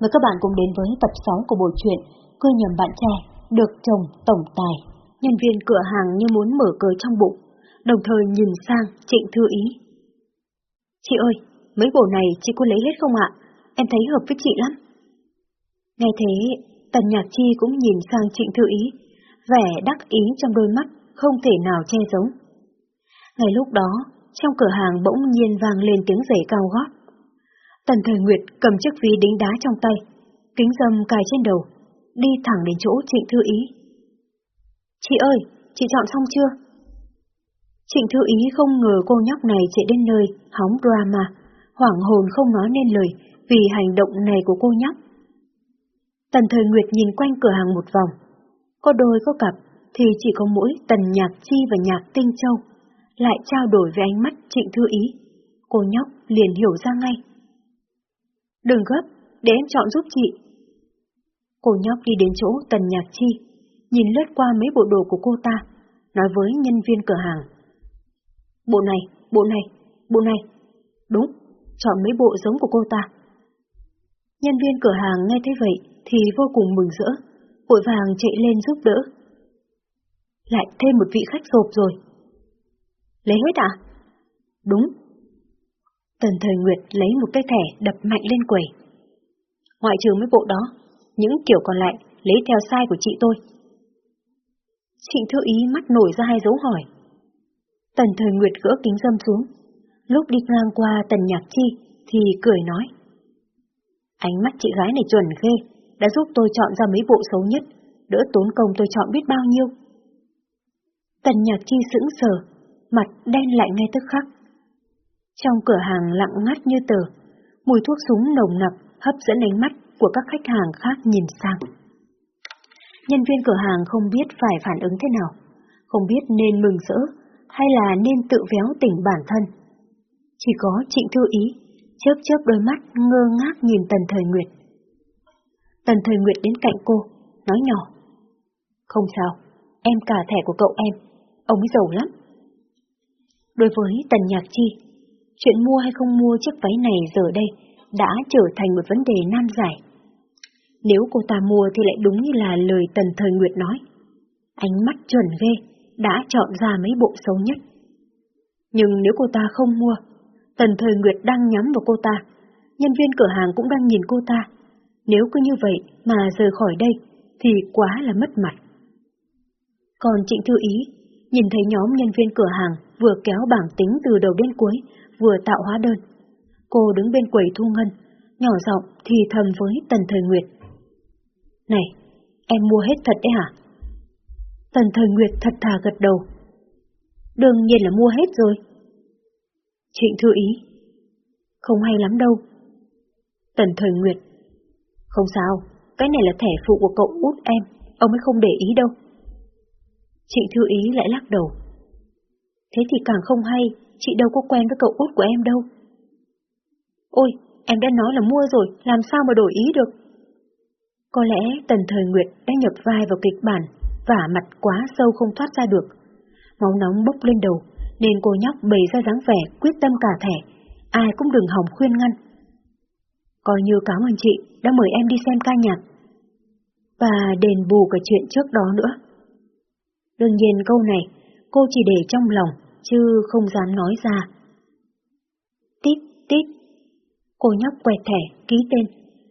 mời các bạn cùng đến với tập 6 của bộ truyện Cơ nhầm bạn trẻ, được chồng tổng tài. Nhân viên cửa hàng như muốn mở cờ trong bụng, đồng thời nhìn sang Trịnh Thư Ý. Chị ơi, mấy bộ này chị có lấy hết không ạ? Em thấy hợp với chị lắm. Nghe thế, Tần Nhạc Chi cũng nhìn sang Trịnh Thư Ý, vẻ đắc ý trong đôi mắt không thể nào che giấu. Ngay lúc đó, trong cửa hàng bỗng nhiên vang lên tiếng giày cao gót. Tần Thời Nguyệt cầm chiếc ví đính đá trong tay, kính dâm cài trên đầu, đi thẳng đến chỗ Trịnh Thư Ý. Chị ơi, chị chọn xong chưa? Trịnh Thư Ý không ngờ cô nhóc này chạy đến nơi hóng drama, hoảng hồn không nói nên lời vì hành động này của cô nhóc. Tần Thời Nguyệt nhìn quanh cửa hàng một vòng. Có đôi có cặp thì chỉ có mỗi Tần Nhạc Chi và Nhạc Tinh Châu lại trao đổi với ánh mắt Trịnh Thư Ý. Cô nhóc liền hiểu ra ngay. Đừng gấp, để em chọn giúp chị. Cô nhóc đi đến chỗ Tần Nhạc Chi, nhìn lướt qua mấy bộ đồ của cô ta, nói với nhân viên cửa hàng. Bộ này, bộ này, bộ này. Đúng, chọn mấy bộ giống của cô ta. Nhân viên cửa hàng nghe thấy vậy thì vô cùng mừng rỡ, vội vàng chạy lên giúp đỡ. Lại thêm một vị khách rộp rồi. Lấy hết à? Đúng, Tần Thời Nguyệt lấy một cái thẻ đập mạnh lên quầy. Ngoại trừ mấy bộ đó, những kiểu còn lại lấy theo sai của chị tôi. Trịnh Thư Ý mắt nổi ra hai dấu hỏi. Tần Thời Nguyệt gỡ kính dâm xuống. Lúc đi ngang qua Tần Nhạc Chi thì cười nói. Ánh mắt chị gái này chuẩn ghê, đã giúp tôi chọn ra mấy bộ xấu nhất, đỡ tốn công tôi chọn biết bao nhiêu. Tần Nhạc Chi sững sờ, mặt đen lại ngay tức khắc. Trong cửa hàng lặng ngắt như tờ, mùi thuốc súng nồng nặc hấp dẫn ánh mắt của các khách hàng khác nhìn sang. Nhân viên cửa hàng không biết phải phản ứng thế nào, không biết nên mừng rỡ hay là nên tự véo tỉnh bản thân. Chỉ có Trịnh Thư Ý, chớp chớp đôi mắt ngơ ngác nhìn Tần Thời Nguyệt. Tần Thời Nguyệt đến cạnh cô, nói nhỏ. Không sao, em cả thẻ của cậu em, ông ấy giàu lắm. Đối với Tần Nhạc Chi, chuyện mua hay không mua chiếc váy này giờ đây đã trở thành một vấn đề nan giải. Nếu cô ta mua thì lại đúng như là lời Tần Thời Nguyệt nói. Ánh mắt chuẩn ghê, đã chọn ra mấy bộ xấu nhất. Nhưng nếu cô ta không mua, Tần Thời Nguyệt đang nhắm vào cô ta, nhân viên cửa hàng cũng đang nhìn cô ta. Nếu cứ như vậy mà rời khỏi đây, thì quá là mất mặt. Còn Trịnh Thư Ý, nhìn thấy nhóm nhân viên cửa hàng vừa kéo bảng tính từ đầu đến cuối, vừa tạo hóa đơn. Cô đứng bên quầy thu ngân, nhỏ giọng thì thầm với Tần Thời Nguyệt. Này, em mua hết thật đấy hả? Tần Thời Nguyệt thật thà gật đầu. Đương nhiên là mua hết rồi. Trịnh thư ý. Không hay lắm đâu. Tần Thời Nguyệt. Không sao, cái này là thẻ phụ của cậu út em, ông ấy không để ý đâu. Trịnh thư ý lại lắc đầu. Thế thì càng không hay, chị đâu có quen với cậu út của em đâu. Ôi, em đã nói là mua rồi, làm sao mà đổi ý được? Có lẽ Tần Thời Nguyệt đã nhập vai vào kịch bản, và mặt quá sâu không thoát ra được. Máu nóng bốc lên đầu, nên cô nhóc bày ra dáng vẻ quyết tâm cả thẻ, ai cũng đừng hỏng khuyên ngăn. Coi như cảm ơn chị đã mời em đi xem ca nhạc. Và đền bù cả chuyện trước đó nữa. Đương nhiên câu này, cô chỉ để trong lòng, chứ không dám nói ra. Tít, tít. Cô nhóc quẹt thẻ, ký tên,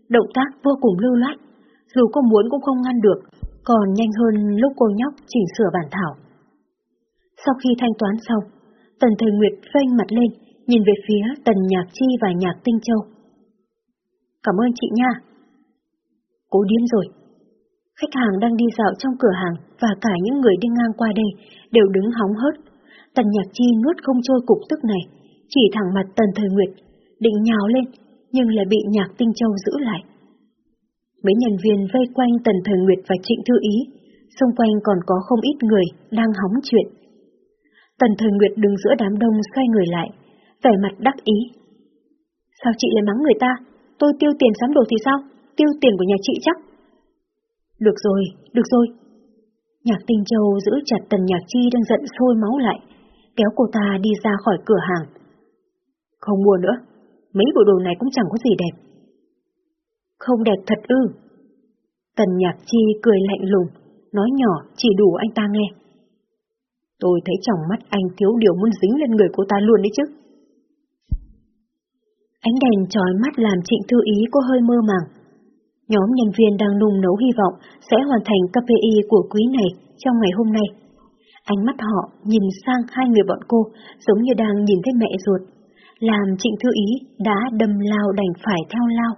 động tác vô cùng lưu loát, dù cô muốn cũng không ngăn được, còn nhanh hơn lúc cô nhóc chỉnh sửa bản thảo. Sau khi thanh toán xong, Tần Thời Nguyệt phênh mặt lên, nhìn về phía Tần Nhạc Chi và Nhạc Tinh Châu. Cảm ơn chị nha. Cố điên rồi. Khách hàng đang đi dạo trong cửa hàng và cả những người đi ngang qua đây đều đứng hóng hớt. Tần Nhạc Chi nuốt không trôi cục tức này, chỉ thẳng mặt Tần Thời Nguyệt, định nhào lên, nhưng lại bị Nhạc Tinh Châu giữ lại. Mấy nhân viên vây quanh Tần Thời Nguyệt và Trịnh Thư Ý, xung quanh còn có không ít người đang hóng chuyện. Tần Thời Nguyệt đứng giữa đám đông xoay người lại, vẻ mặt đắc ý. Sao chị lại mắng người ta? Tôi tiêu tiền sắm đồ thì sao? Tiêu tiền của nhà chị chắc. Được rồi, được rồi. Nhạc Tinh Châu giữ chặt Tần Nhạc Chi đang giận sôi máu lại, kéo cô ta đi ra khỏi cửa hàng. Không mua nữa, mấy bộ đồ này cũng chẳng có gì đẹp. Không đẹp thật ư. Tần nhạc chi cười lạnh lùng, nói nhỏ chỉ đủ anh ta nghe. Tôi thấy trong mắt anh thiếu điều muốn dính lên người cô ta luôn đấy chứ. Ánh đèn trói mắt làm trịnh thư ý có hơi mơ màng. Nhóm nhân viên đang nung nấu hy vọng sẽ hoàn thành KPI của quý này trong ngày hôm nay. Ánh mắt họ nhìn sang hai người bọn cô giống như đang nhìn thấy mẹ ruột, làm trịnh thư ý đã đâm lao đành phải theo lao.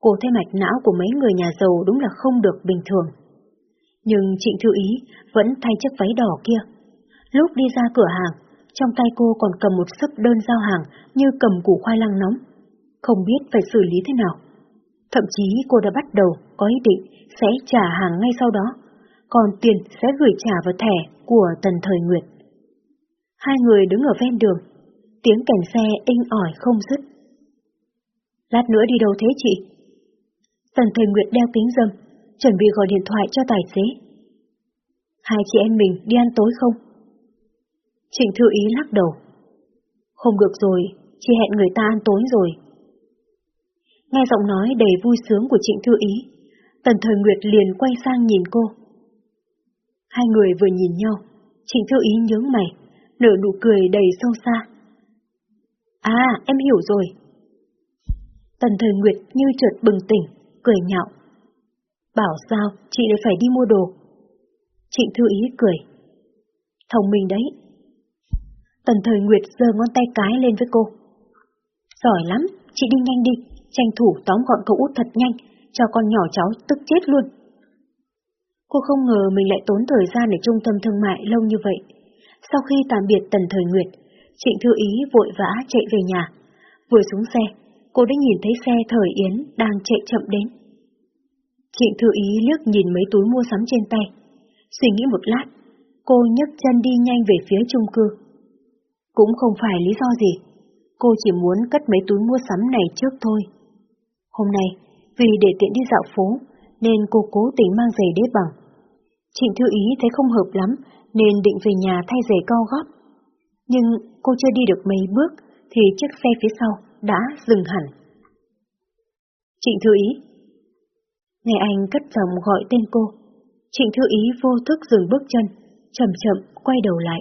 Cô thấy mạch não của mấy người nhà giàu đúng là không được bình thường. Nhưng trịnh thư ý vẫn thay chiếc váy đỏ kia. Lúc đi ra cửa hàng, trong tay cô còn cầm một sấp đơn giao hàng như cầm củ khoai lang nóng. Không biết phải xử lý thế nào. Thậm chí cô đã bắt đầu có ý định sẽ trả hàng ngay sau đó, còn tiền sẽ gửi trả vào thẻ của Tần Thời Nguyệt. Hai người đứng ở ven đường, tiếng cảnh xe inh ỏi không dứt. Lát nữa đi đâu thế chị? Tần Thời Nguyệt đeo kính dâm, chuẩn bị gọi điện thoại cho tài xế. Hai chị em mình đi ăn tối không? Trịnh Thư Ý lắc đầu. Không được rồi, chị hẹn người ta ăn tối rồi. Nghe giọng nói đầy vui sướng của Trịnh Thư Ý, Tần Thời Nguyệt liền quay sang nhìn cô. Hai người vừa nhìn nhau, Trịnh Thư Ý nhướng mày, nở nụ cười đầy sâu xa. À, em hiểu rồi. Tần Thời Nguyệt như chợt bừng tỉnh, cười nhạo. Bảo sao, chị lại phải đi mua đồ. Trịnh Thư Ý cười. Thông minh đấy. Tần Thời Nguyệt giơ ngón tay cái lên với cô. Giỏi lắm, chị đi nhanh đi, tranh thủ tóm gọn cậu út thật nhanh, cho con nhỏ cháu tức chết luôn. Cô không ngờ mình lại tốn thời gian ở trung tâm thương mại lâu như vậy. Sau khi tạm biệt Tần Thời Nguyệt, Trịnh Thư Ý vội vã chạy về nhà. Vừa xuống xe, cô đã nhìn thấy xe Thời Yến đang chạy chậm đến. Trịnh Thư Ý liếc nhìn mấy túi mua sắm trên tay. Suy nghĩ một lát, cô nhấc chân đi nhanh về phía chung cư. Cũng không phải lý do gì, cô chỉ muốn cất mấy túi mua sắm này trước thôi. Hôm nay, vì để tiện đi dạo phố, nên cô cố tình mang giày đế bằng. Trịnh Thư Ý thấy không hợp lắm, nên định về nhà thay giày cao gót. Nhưng cô chưa đi được mấy bước, thì chiếc xe phía sau đã dừng hẳn. Trịnh Thư Ý Nghe anh cất giọng gọi tên cô, Trịnh Thư Ý vô thức dừng bước chân, chậm chậm quay đầu lại.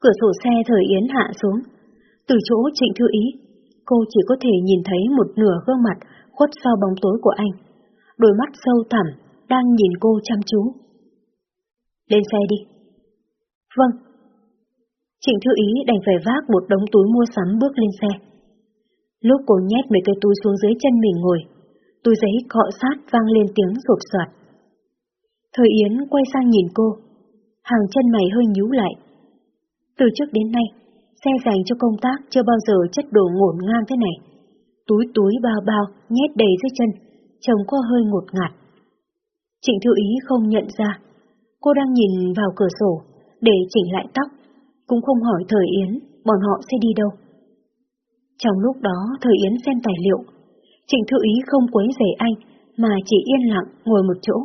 Cửa sổ xe thời Yến hạ xuống, từ chỗ Trịnh Thư Ý, cô chỉ có thể nhìn thấy một nửa gương mặt khuất sau bóng tối của anh, đôi mắt sâu thẳm đang nhìn cô chăm chú. Lên xe đi. Vâng. Trịnh Thư Ý đành phải vác một đống túi mua sắm bước lên xe. Lúc cô nhét mấy cái túi xuống dưới chân mình ngồi, túi giấy cọ sát vang lên tiếng rột soạt. Thời Yến quay sang nhìn cô, hàng chân mày hơi nhíu lại. Từ trước đến nay, xe dành cho công tác chưa bao giờ chất đồ ngổn ngang thế này. Túi túi bao bao nhét đầy dưới chân, chồng có hơi ngột ngạt. Trịnh Thư Ý không nhận ra, cô đang nhìn vào cửa sổ để chỉnh lại tóc, cũng không hỏi Thời Yến bọn họ sẽ đi đâu. Trong lúc đó Thời Yến xem tài liệu, Trịnh Thư Ý không quấy rầy anh mà chỉ yên lặng ngồi một chỗ.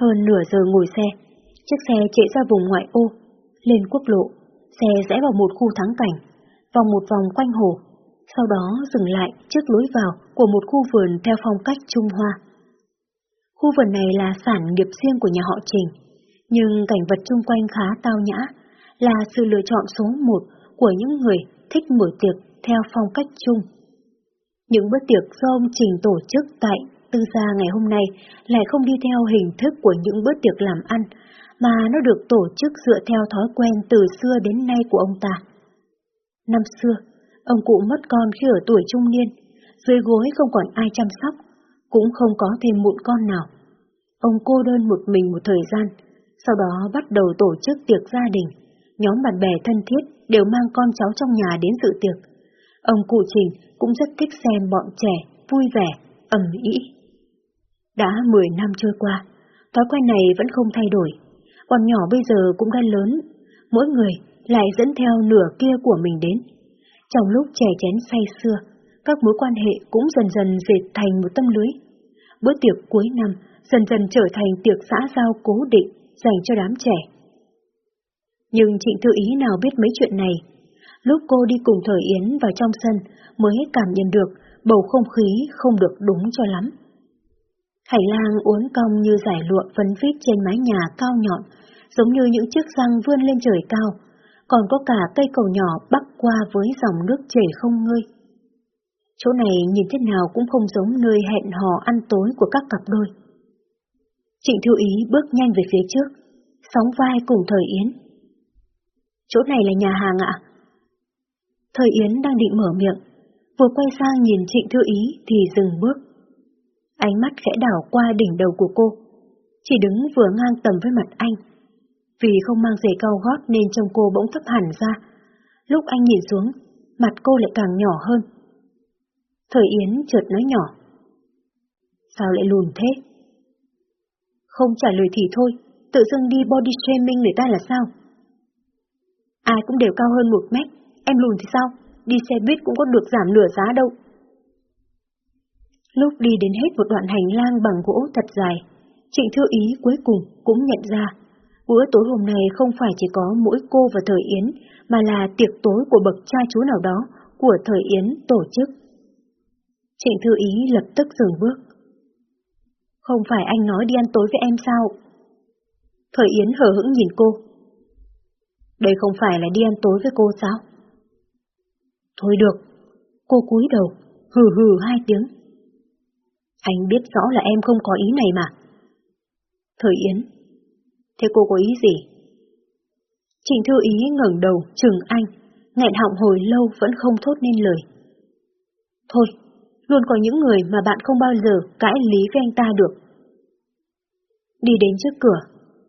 Hơn nửa giờ ngồi xe, chiếc xe chạy ra vùng ngoại ô, lên quốc lộ, xe rẽ vào một khu thắng cảnh, vòng một vòng quanh hồ, sau đó dừng lại trước lối vào của một khu vườn theo phong cách Trung Hoa. Khu vườn này là sản nghiệp riêng của nhà họ Trình, nhưng cảnh vật chung quanh khá tao nhã, là sự lựa chọn số một của những người thích mở tiệc theo phong cách chung. Những bữa tiệc do ông Trình tổ chức tại Tư Gia ngày hôm nay lại không đi theo hình thức của những bữa tiệc làm ăn, mà nó được tổ chức dựa theo thói quen từ xưa đến nay của ông ta. Năm xưa, ông cụ mất con khi ở tuổi trung niên, dưới gối không còn ai chăm sóc, cũng không có thêm mụn con nào. Ông cô đơn một mình một thời gian, sau đó bắt đầu tổ chức tiệc gia đình. Nhóm bạn bè thân thiết đều mang con cháu trong nhà đến dự tiệc. Ông cụ Trình cũng rất thích xem bọn trẻ vui vẻ, ẩm ý. Đã 10 năm trôi qua, thói quen này vẫn không thay đổi. Bọn nhỏ bây giờ cũng đã lớn, mỗi người lại dẫn theo nửa kia của mình đến. Trong lúc trẻ chén say xưa, các mối quan hệ cũng dần dần dệt thành một tâm lưới. Bữa tiệc cuối năm dần dần trở thành tiệc xã giao cố định dành cho đám trẻ. Nhưng Trịnh Thư Ý nào biết mấy chuyện này. Lúc cô đi cùng Thời Yến vào trong sân mới cảm nhận được bầu không khí không được đúng cho lắm. Hành lang uốn cong như giải lụa vấn vít trên mái nhà cao nhọn, giống như những chiếc răng vươn lên trời cao, còn có cả cây cầu nhỏ bắc qua với dòng nước chảy không ngơi. Chỗ này nhìn thế nào cũng không giống nơi hẹn hò ăn tối của các cặp đôi. Trịnh Thư Ý bước nhanh về phía trước, sóng vai cùng Thời Yến. Chỗ này là nhà hàng ạ? Thời Yến đang định mở miệng, vừa quay sang nhìn Trịnh Thư Ý thì dừng bước. Ánh mắt khẽ đảo qua đỉnh đầu của cô, chỉ đứng vừa ngang tầm với mặt anh. Vì không mang giày cao gót nên trông cô bỗng thấp hẳn ra. Lúc anh nhìn xuống, mặt cô lại càng nhỏ hơn. Thời Yến chợt nói nhỏ. Sao lại lùn thế? Không trả lời thì thôi, tự dưng đi body shaming người ta là sao? Ai cũng đều cao hơn một mét, em lùn thì sao? Đi xe buýt cũng có được giảm nửa giá đâu. Lúc đi đến hết một đoạn hành lang bằng gỗ thật dài, Trịnh Thư Ý cuối cùng cũng nhận ra, bữa tối hôm nay không phải chỉ có mỗi cô và Thời Yến, mà là tiệc tối của bậc cha chú nào đó của Thời Yến tổ chức. Trịnh Thư Ý lập tức dừng bước. Không phải anh nói đi ăn tối với em sao? Thời Yến hờ hững nhìn cô. Đây không phải là đi ăn tối với cô sao? Thôi được. Cô cúi đầu, hừ hừ hai tiếng. Anh biết rõ là em không có ý này mà. Thời Yến. Thế cô có ý gì? Trịnh Thư Ý ngẩng đầu, chừng anh, nghẹn họng hồi lâu vẫn không thốt nên lời. Thôi, luôn có những người mà bạn không bao giờ cãi lý với anh ta được. Đi đến trước cửa,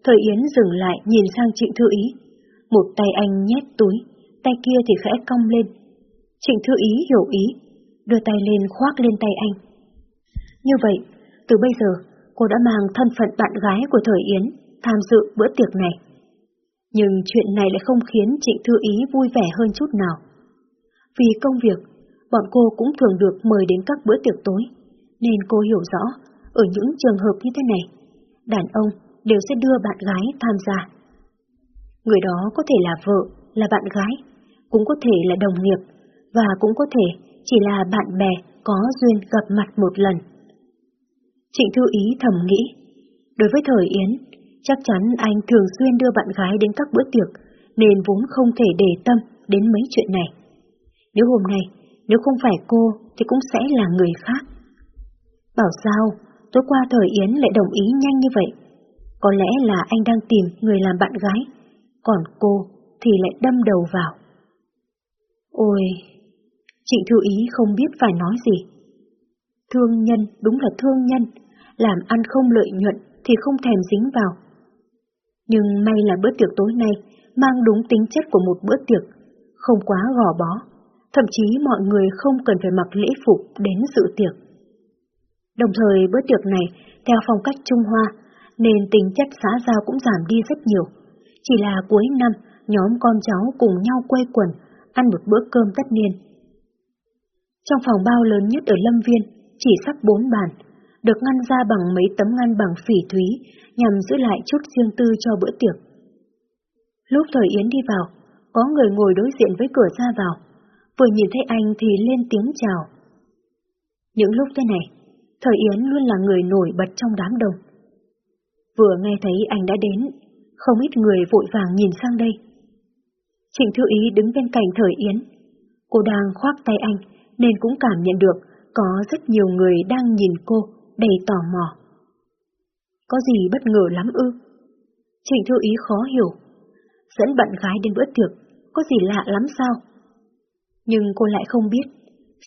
Thời Yến dừng lại nhìn sang Trịnh Thư Ý. Một tay anh nhét túi, tay kia thì khẽ cong lên. Trịnh Thư Ý hiểu ý, đưa tay lên khoác lên tay anh. Như vậy, từ bây giờ, cô đã mang thân phận bạn gái của Thời Yến tham dự bữa tiệc này. Nhưng chuyện này lại không khiến Trịnh Thư Ý vui vẻ hơn chút nào. Vì công việc, bọn cô cũng thường được mời đến các bữa tiệc tối, nên cô hiểu rõ, ở những trường hợp như thế này, đàn ông đều sẽ đưa bạn gái tham gia. Người đó có thể là vợ, là bạn gái, cũng có thể là đồng nghiệp, và cũng có thể chỉ là bạn bè có duyên gặp mặt một lần. Trịnh Thư Ý thầm nghĩ, đối với Thời Yến, chắc chắn anh thường xuyên đưa bạn gái đến các bữa tiệc, nên vốn không thể để tâm đến mấy chuyện này. Nếu hôm nay nếu không phải cô thì cũng sẽ là người khác. Bảo sao, tối qua thời Yến lại đồng ý nhanh như vậy. Có lẽ là anh đang tìm người làm bạn gái, còn cô thì lại đâm đầu vào. Ôi, Trịnh Thư Ý không biết phải nói gì. Thương nhân đúng là thương nhân, làm ăn không lợi nhuận thì không thèm dính vào. Nhưng may là bữa tiệc tối nay mang đúng tính chất của một bữa tiệc, không quá gò bó thậm chí mọi người không cần phải mặc lễ phục đến dự tiệc. Đồng thời bữa tiệc này theo phong cách Trung Hoa, nên tính chất xã giao cũng giảm đi rất nhiều. Chỉ là cuối năm, nhóm con cháu cùng nhau quây quần, ăn một bữa cơm tất niên. Trong phòng bao lớn nhất ở Lâm Viên, chỉ sắp bốn bàn, được ngăn ra bằng mấy tấm ngăn bằng phỉ thúy nhằm giữ lại chút riêng tư cho bữa tiệc. Lúc thời Yến đi vào, có người ngồi đối diện với cửa ra vào, vừa nhìn thấy anh thì lên tiếng chào. Những lúc thế này, Thời Yến luôn là người nổi bật trong đám đông. Vừa nghe thấy anh đã đến, không ít người vội vàng nhìn sang đây. Trịnh Thư Ý đứng bên cạnh Thời Yến. Cô đang khoác tay anh nên cũng cảm nhận được có rất nhiều người đang nhìn cô đầy tò mò. Có gì bất ngờ lắm ư? Trịnh Thư Ý khó hiểu. Dẫn bạn gái đến bữa tiệc, có gì lạ lắm sao? Nhưng cô lại không biết,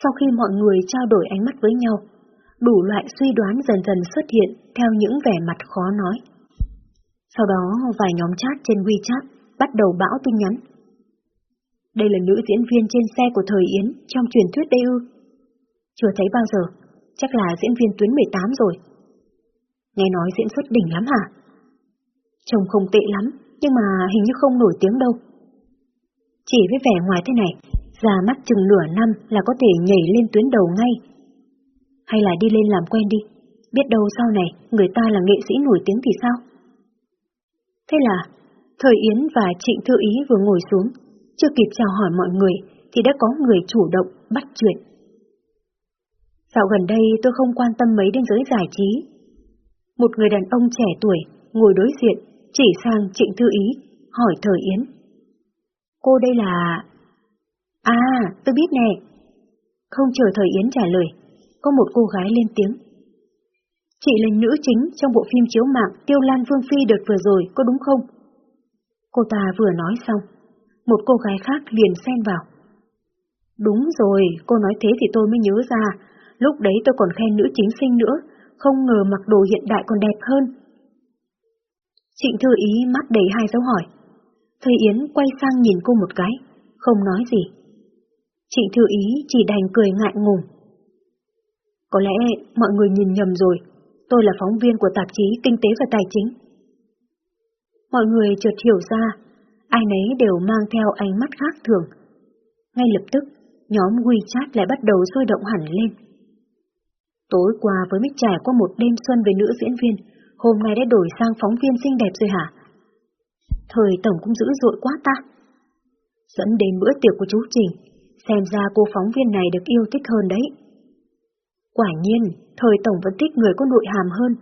sau khi mọi người trao đổi ánh mắt với nhau, đủ loại suy đoán dần dần xuất hiện theo những vẻ mặt khó nói. Sau đó vài nhóm chat trên WeChat bắt đầu bão tin nhắn. Đây là nữ diễn viên trên xe của Thời Yến trong truyền thuyết đây ư. Chưa thấy bao giờ, chắc là diễn viên tuyến 18 rồi. Nghe nói diễn xuất đỉnh lắm hả? Trông không tệ lắm, nhưng mà hình như không nổi tiếng đâu. Chỉ với vẻ ngoài thế này, ra mắt chừng nửa năm là có thể nhảy lên tuyến đầu ngay. Hay là đi lên làm quen đi, biết đâu sau này người ta là nghệ sĩ nổi tiếng thì sao? Thế là, Thời Yến và Trịnh Thư Ý vừa ngồi xuống, chưa kịp chào hỏi mọi người thì đã có người chủ động bắt chuyện. Dạo gần đây tôi không quan tâm mấy đến giới giải trí. Một người đàn ông trẻ tuổi ngồi đối diện, chỉ sang Trịnh Thư Ý, hỏi Thời Yến. Cô đây là... À, tôi biết nè. Không chờ Thời Yến trả lời, có một cô gái lên tiếng. Chị là nữ chính trong bộ phim chiếu mạng Tiêu Lan Vương Phi đợt vừa rồi, có đúng không? Cô ta vừa nói xong, một cô gái khác liền xen vào. Đúng rồi, cô nói thế thì tôi mới nhớ ra, lúc đấy tôi còn khen nữ chính sinh nữa, không ngờ mặc đồ hiện đại còn đẹp hơn. Trịnh Thư Ý mắt đầy hai dấu hỏi. Thầy Yến quay sang nhìn cô một cái, không nói gì. Trịnh Thư Ý chỉ đành cười ngại ngùng. Có lẽ mọi người nhìn nhầm rồi, tôi là phóng viên của tạp chí Kinh tế và Tài chính. Mọi người chợt hiểu ra, ai nấy đều mang theo ánh mắt khác thường. Ngay lập tức, nhóm WeChat lại bắt đầu sôi động hẳn lên. Tối qua với mới trải qua một đêm xuân với nữ diễn viên, hôm nay đã đổi sang phóng viên xinh đẹp rồi hả? Thời tổng cũng dữ dội quá ta. Dẫn đến bữa tiệc của chú Trình, xem ra cô phóng viên này được yêu thích hơn đấy. Quả nhiên, thời tổng vẫn thích người có nội hàm hơn.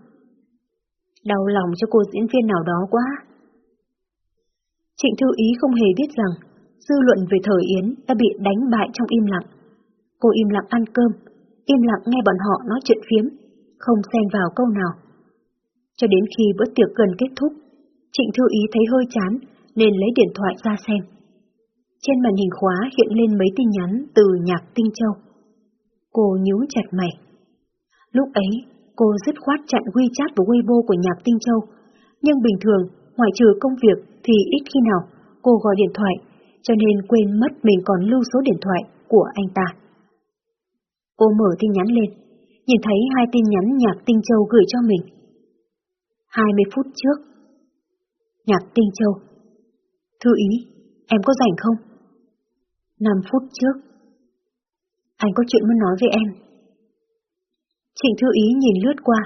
Đau lòng cho cô diễn viên nào đó quá. Trịnh Thư Ý không hề biết rằng, dư luận về thời Yến đã bị đánh bại trong im lặng. Cô im lặng ăn cơm, im lặng nghe bọn họ nói chuyện phiếm, không xen vào câu nào. Cho đến khi bữa tiệc gần kết thúc, Trịnh Thư Ý thấy hơi chán nên lấy điện thoại ra xem. Trên màn hình khóa hiện lên mấy tin nhắn từ nhạc Tinh Châu. Cô nhíu chặt mày. Lúc ấy, cô dứt khoát chặn WeChat và Weibo của nhạc Tinh Châu, nhưng bình thường, ngoại trừ công việc thì ít khi nào cô gọi điện thoại, cho nên quên mất mình còn lưu số điện thoại của anh ta. Cô mở tin nhắn lên, nhìn thấy hai tin nhắn nhạc Tinh Châu gửi cho mình. 20 phút trước. Nhạc Tinh Châu. Thư ý, em có rảnh không? 5 phút trước. Anh có chuyện muốn nói với em. Trịnh Thư Ý nhìn lướt qua,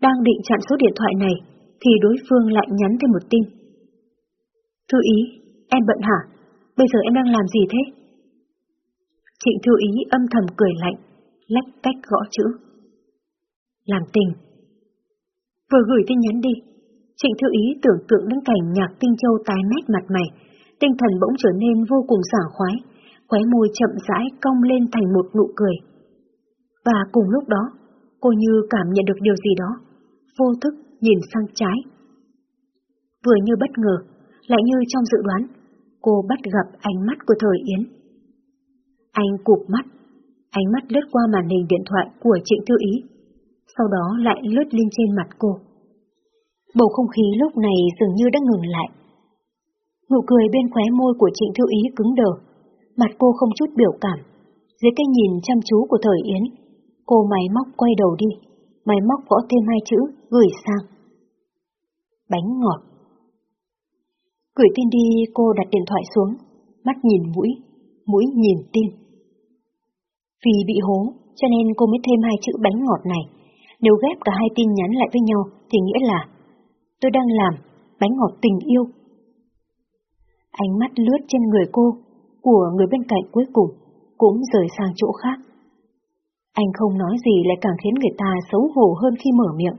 đang định chặn số điện thoại này, thì đối phương lại nhắn thêm một tin. Thư Ý, em bận hả? Bây giờ em đang làm gì thế? Trịnh Thư Ý âm thầm cười lạnh, lách cách gõ chữ. Làm tình. Vừa gửi tin nhắn đi, Trịnh Thư Ý tưởng tượng đến cảnh nhạc tinh châu tái mét mặt mày, tinh thần bỗng trở nên vô cùng sảng khoái, khóe môi chậm rãi cong lên thành một nụ cười. Và cùng lúc đó, cô như cảm nhận được điều gì đó, vô thức nhìn sang trái. Vừa như bất ngờ, lại như trong dự đoán, cô bắt gặp ánh mắt của thời Yến. Anh cụp mắt, ánh mắt lướt qua màn hình điện thoại của Trịnh Thư Ý, sau đó lại lướt lên trên mặt cô. Bầu không khí lúc này dường như đã ngừng lại. Nụ cười bên khóe môi của Trịnh Thư Ý cứng đờ, mặt cô không chút biểu cảm. Dưới cái nhìn chăm chú của thời Yến, cô máy móc quay đầu đi, máy móc gõ thêm hai chữ, gửi sang. Bánh ngọt. Gửi tin đi cô đặt điện thoại xuống, mắt nhìn mũi, mũi nhìn tim. Vì bị hố, cho nên cô mới thêm hai chữ bánh ngọt này. Nếu ghép cả hai tin nhắn lại với nhau thì nghĩa là tôi đang làm bánh ngọt tình yêu. Ánh mắt lướt trên người cô, của người bên cạnh cuối cùng, cũng rời sang chỗ khác. Anh không nói gì lại càng khiến người ta xấu hổ hơn khi mở miệng.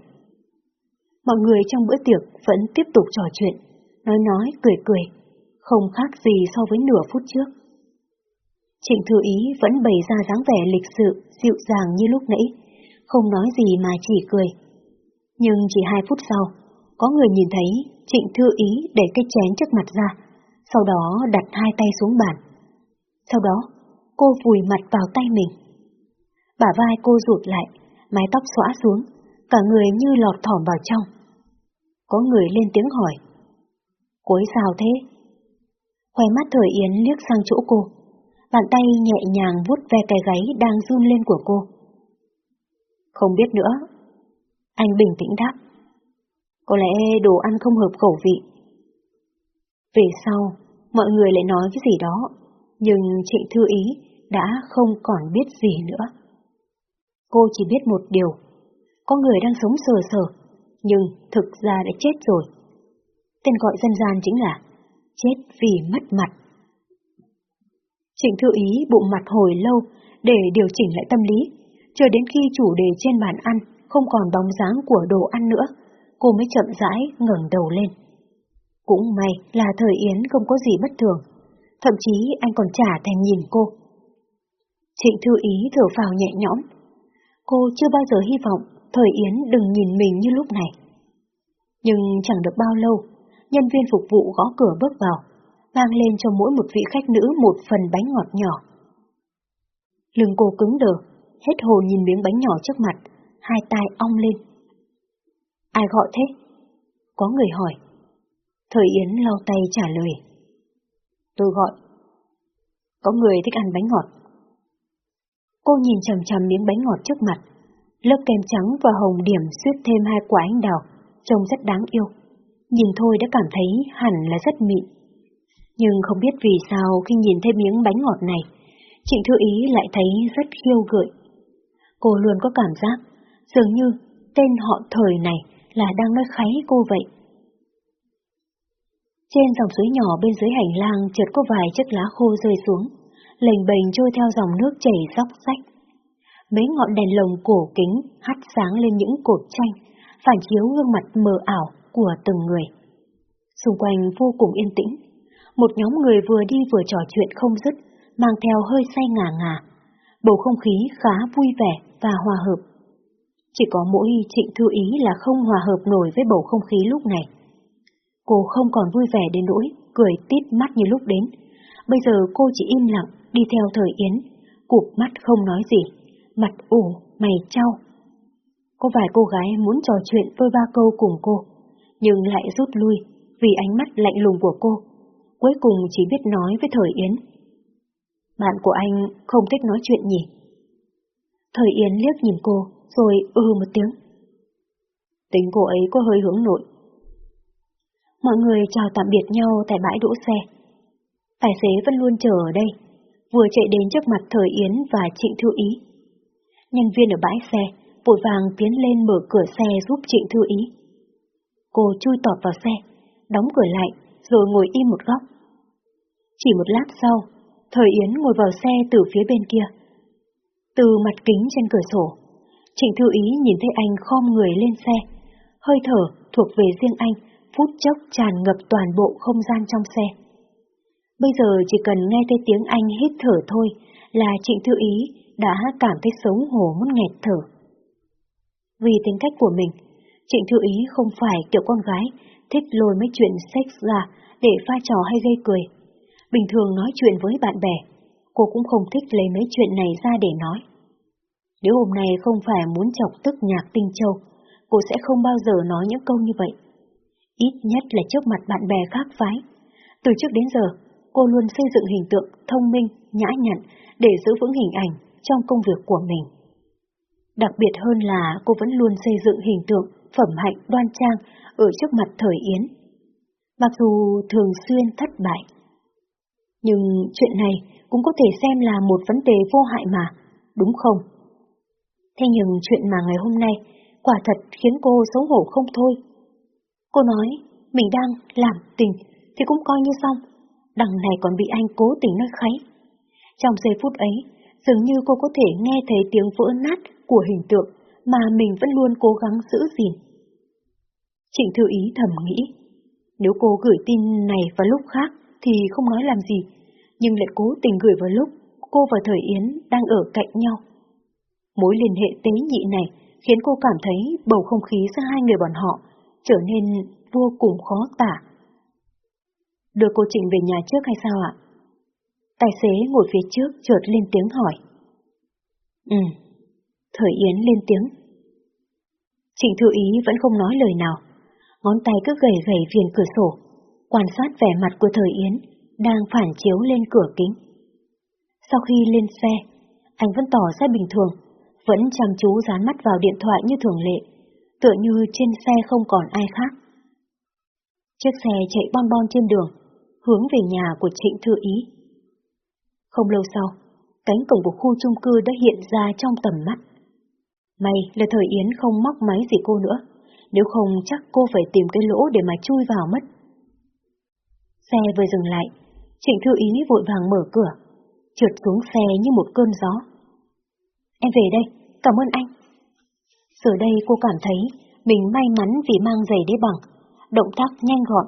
Mọi người trong bữa tiệc vẫn tiếp tục trò chuyện, nói nói, cười cười, không khác gì so với nửa phút trước. Trịnh Thư Ý vẫn bày ra dáng vẻ lịch sự, dịu dàng như lúc nãy, không nói gì mà chỉ cười. Nhưng chỉ hai phút sau, có người nhìn thấy Trịnh Thư Ý để cái chén trước mặt ra, sau đó đặt hai tay xuống bàn. Sau đó, cô vùi mặt vào tay mình. Bả vai cô rụt lại, mái tóc xõa xuống, cả người như lọt thỏm vào trong. Có người lên tiếng hỏi. Cô ấy sao thế? Khoe mắt thời Yến liếc sang chỗ cô, bàn tay nhẹ nhàng vuốt ve cái gáy đang run lên của cô. Không biết nữa. Anh bình tĩnh đáp. Có lẽ đồ ăn không hợp khẩu vị. Về sau, mọi người lại nói cái gì đó, nhưng Trịnh Thư Ý đã không còn biết gì nữa. Cô chỉ biết một điều, có người đang sống sờ sờ, nhưng thực ra đã chết rồi. Tên gọi dân gian chính là chết vì mất mặt. Trịnh Thư Ý bụng mặt hồi lâu để điều chỉnh lại tâm lý, chờ đến khi chủ đề trên bàn ăn không còn bóng dáng của đồ ăn nữa, cô mới chậm rãi ngẩng đầu lên. Cũng may là thời Yến không có gì bất thường, thậm chí anh còn trả thèm nhìn cô. Trịnh Thư Ý thở phào nhẹ nhõm. Cô chưa bao giờ hy vọng thời Yến đừng nhìn mình như lúc này. Nhưng chẳng được bao lâu, nhân viên phục vụ gõ cửa bước vào, mang lên cho mỗi một vị khách nữ một phần bánh ngọt nhỏ. Lưng cô cứng đờ, hết hồn nhìn miếng bánh nhỏ trước mặt, hai tay ong lên. Ai gọi thế? Có người hỏi. Thời Yến lau tay trả lời. Tôi gọi. Có người thích ăn bánh ngọt. Cô nhìn chầm chầm miếng bánh ngọt trước mặt. Lớp kem trắng và hồng điểm xuyết thêm hai quả anh đào, trông rất đáng yêu. Nhìn thôi đã cảm thấy hẳn là rất mịn. Nhưng không biết vì sao khi nhìn thấy miếng bánh ngọt này, Trịnh Thư Ý lại thấy rất khiêu gợi. Cô luôn có cảm giác, dường như tên họ thời này là đang nói kháy cô vậy. Trên dòng suối nhỏ bên dưới hành lang chợt có vài chiếc lá khô rơi xuống, lềnh bềnh trôi theo dòng nước chảy róc rách. Mấy ngọn đèn lồng cổ kính hắt sáng lên những cột tranh, phản chiếu gương mặt mờ ảo của từng người. Xung quanh vô cùng yên tĩnh, một nhóm người vừa đi vừa trò chuyện không dứt, mang theo hơi say ngả ngả. Bầu không khí khá vui vẻ và hòa hợp. Chỉ có mỗi trịnh thư ý là không hòa hợp nổi với bầu không khí lúc này. Cô không còn vui vẻ đến nỗi, cười tít mắt như lúc đến. Bây giờ cô chỉ im lặng, đi theo thời Yến, cụp mắt không nói gì, mặt ủ, mày trao. Có vài cô gái muốn trò chuyện với ba câu cùng cô, nhưng lại rút lui vì ánh mắt lạnh lùng của cô. Cuối cùng chỉ biết nói với thời Yến. Bạn của anh không thích nói chuyện nhỉ? Thời Yến liếc nhìn cô, rồi ư ừ một tiếng. Tính cô ấy có hơi hướng nội. Mọi người chào tạm biệt nhau tại bãi đỗ xe. Tài xế vẫn luôn chờ ở đây, vừa chạy đến trước mặt Thời Yến và Trịnh Thư Ý. Nhân viên ở bãi xe vội vàng tiến lên mở cửa xe giúp Trịnh Thư Ý. Cô chui tọt vào xe, đóng cửa lại, rồi ngồi im một góc. Chỉ một lát sau, Thời Yến ngồi vào xe từ phía bên kia. Từ mặt kính trên cửa sổ, Trịnh Thư Ý nhìn thấy anh khom người lên xe. Hơi thở thuộc về riêng anh, phút chốc tràn ngập toàn bộ không gian trong xe. Bây giờ chỉ cần nghe thấy tiếng anh hít thở thôi là Trịnh Thư Ý đã cảm thấy xấu hổ muốn nghẹt thở. Vì tính cách của mình, Trịnh Thư Ý không phải kiểu con gái thích lôi mấy chuyện sex ra để pha trò hay gây cười. Bình thường nói chuyện với bạn bè, cô cũng không thích lấy mấy chuyện này ra để nói. Nếu hôm nay không phải muốn chọc tức nhạc tinh châu, cô sẽ không bao giờ nói những câu như vậy. Ít nhất là trước mặt bạn bè khác phái. Từ trước đến giờ, cô luôn xây dựng hình tượng thông minh, nhã nhặn để giữ vững hình ảnh trong công việc của mình. Đặc biệt hơn là cô vẫn luôn xây dựng hình tượng phẩm hạnh đoan trang ở trước mặt thời Yến. Mặc dù thường xuyên thất bại. Nhưng chuyện này cũng có thể xem là một vấn đề vô hại mà, đúng không? Thế nhưng chuyện mà ngày hôm nay quả thật khiến cô xấu hổ không thôi. Cô nói, mình đang làm tình thì cũng coi như xong, đằng này còn bị anh cố tình nói kháy. Trong giây phút ấy, dường như cô có thể nghe thấy tiếng vỡ nát của hình tượng mà mình vẫn luôn cố gắng giữ gìn. Trịnh Thư Ý thầm nghĩ, nếu cô gửi tin này vào lúc khác thì không nói làm gì, nhưng lại cố tình gửi vào lúc cô và Thời Yến đang ở cạnh nhau. Mối liên hệ tế nhị này khiến cô cảm thấy bầu không khí giữa hai người bọn họ trở nên vô cùng khó tả. Đưa cô Trịnh về nhà trước hay sao ạ? Tài xế ngồi phía trước chợt lên tiếng hỏi. Ừ, Thời Yến lên tiếng. Trịnh Thư Ý vẫn không nói lời nào, ngón tay cứ gầy gầy viền cửa sổ, quan sát vẻ mặt của Thời Yến đang phản chiếu lên cửa kính. Sau khi lên xe, anh vẫn tỏ ra bình thường, vẫn chăm chú dán mắt vào điện thoại như thường lệ, tựa như trên xe không còn ai khác. Chiếc xe chạy bon bon trên đường, hướng về nhà của Trịnh Thư Ý. Không lâu sau, cánh cổng của khu chung cư đã hiện ra trong tầm mắt. May là thời Yến không móc máy gì cô nữa, nếu không chắc cô phải tìm cái lỗ để mà chui vào mất. Xe vừa dừng lại, Trịnh Thư Ý vội vàng mở cửa, trượt xuống xe như một cơn gió. Em về đây, cảm ơn anh. Giờ đây cô cảm thấy mình may mắn vì mang giày đế bằng, động tác nhanh gọn,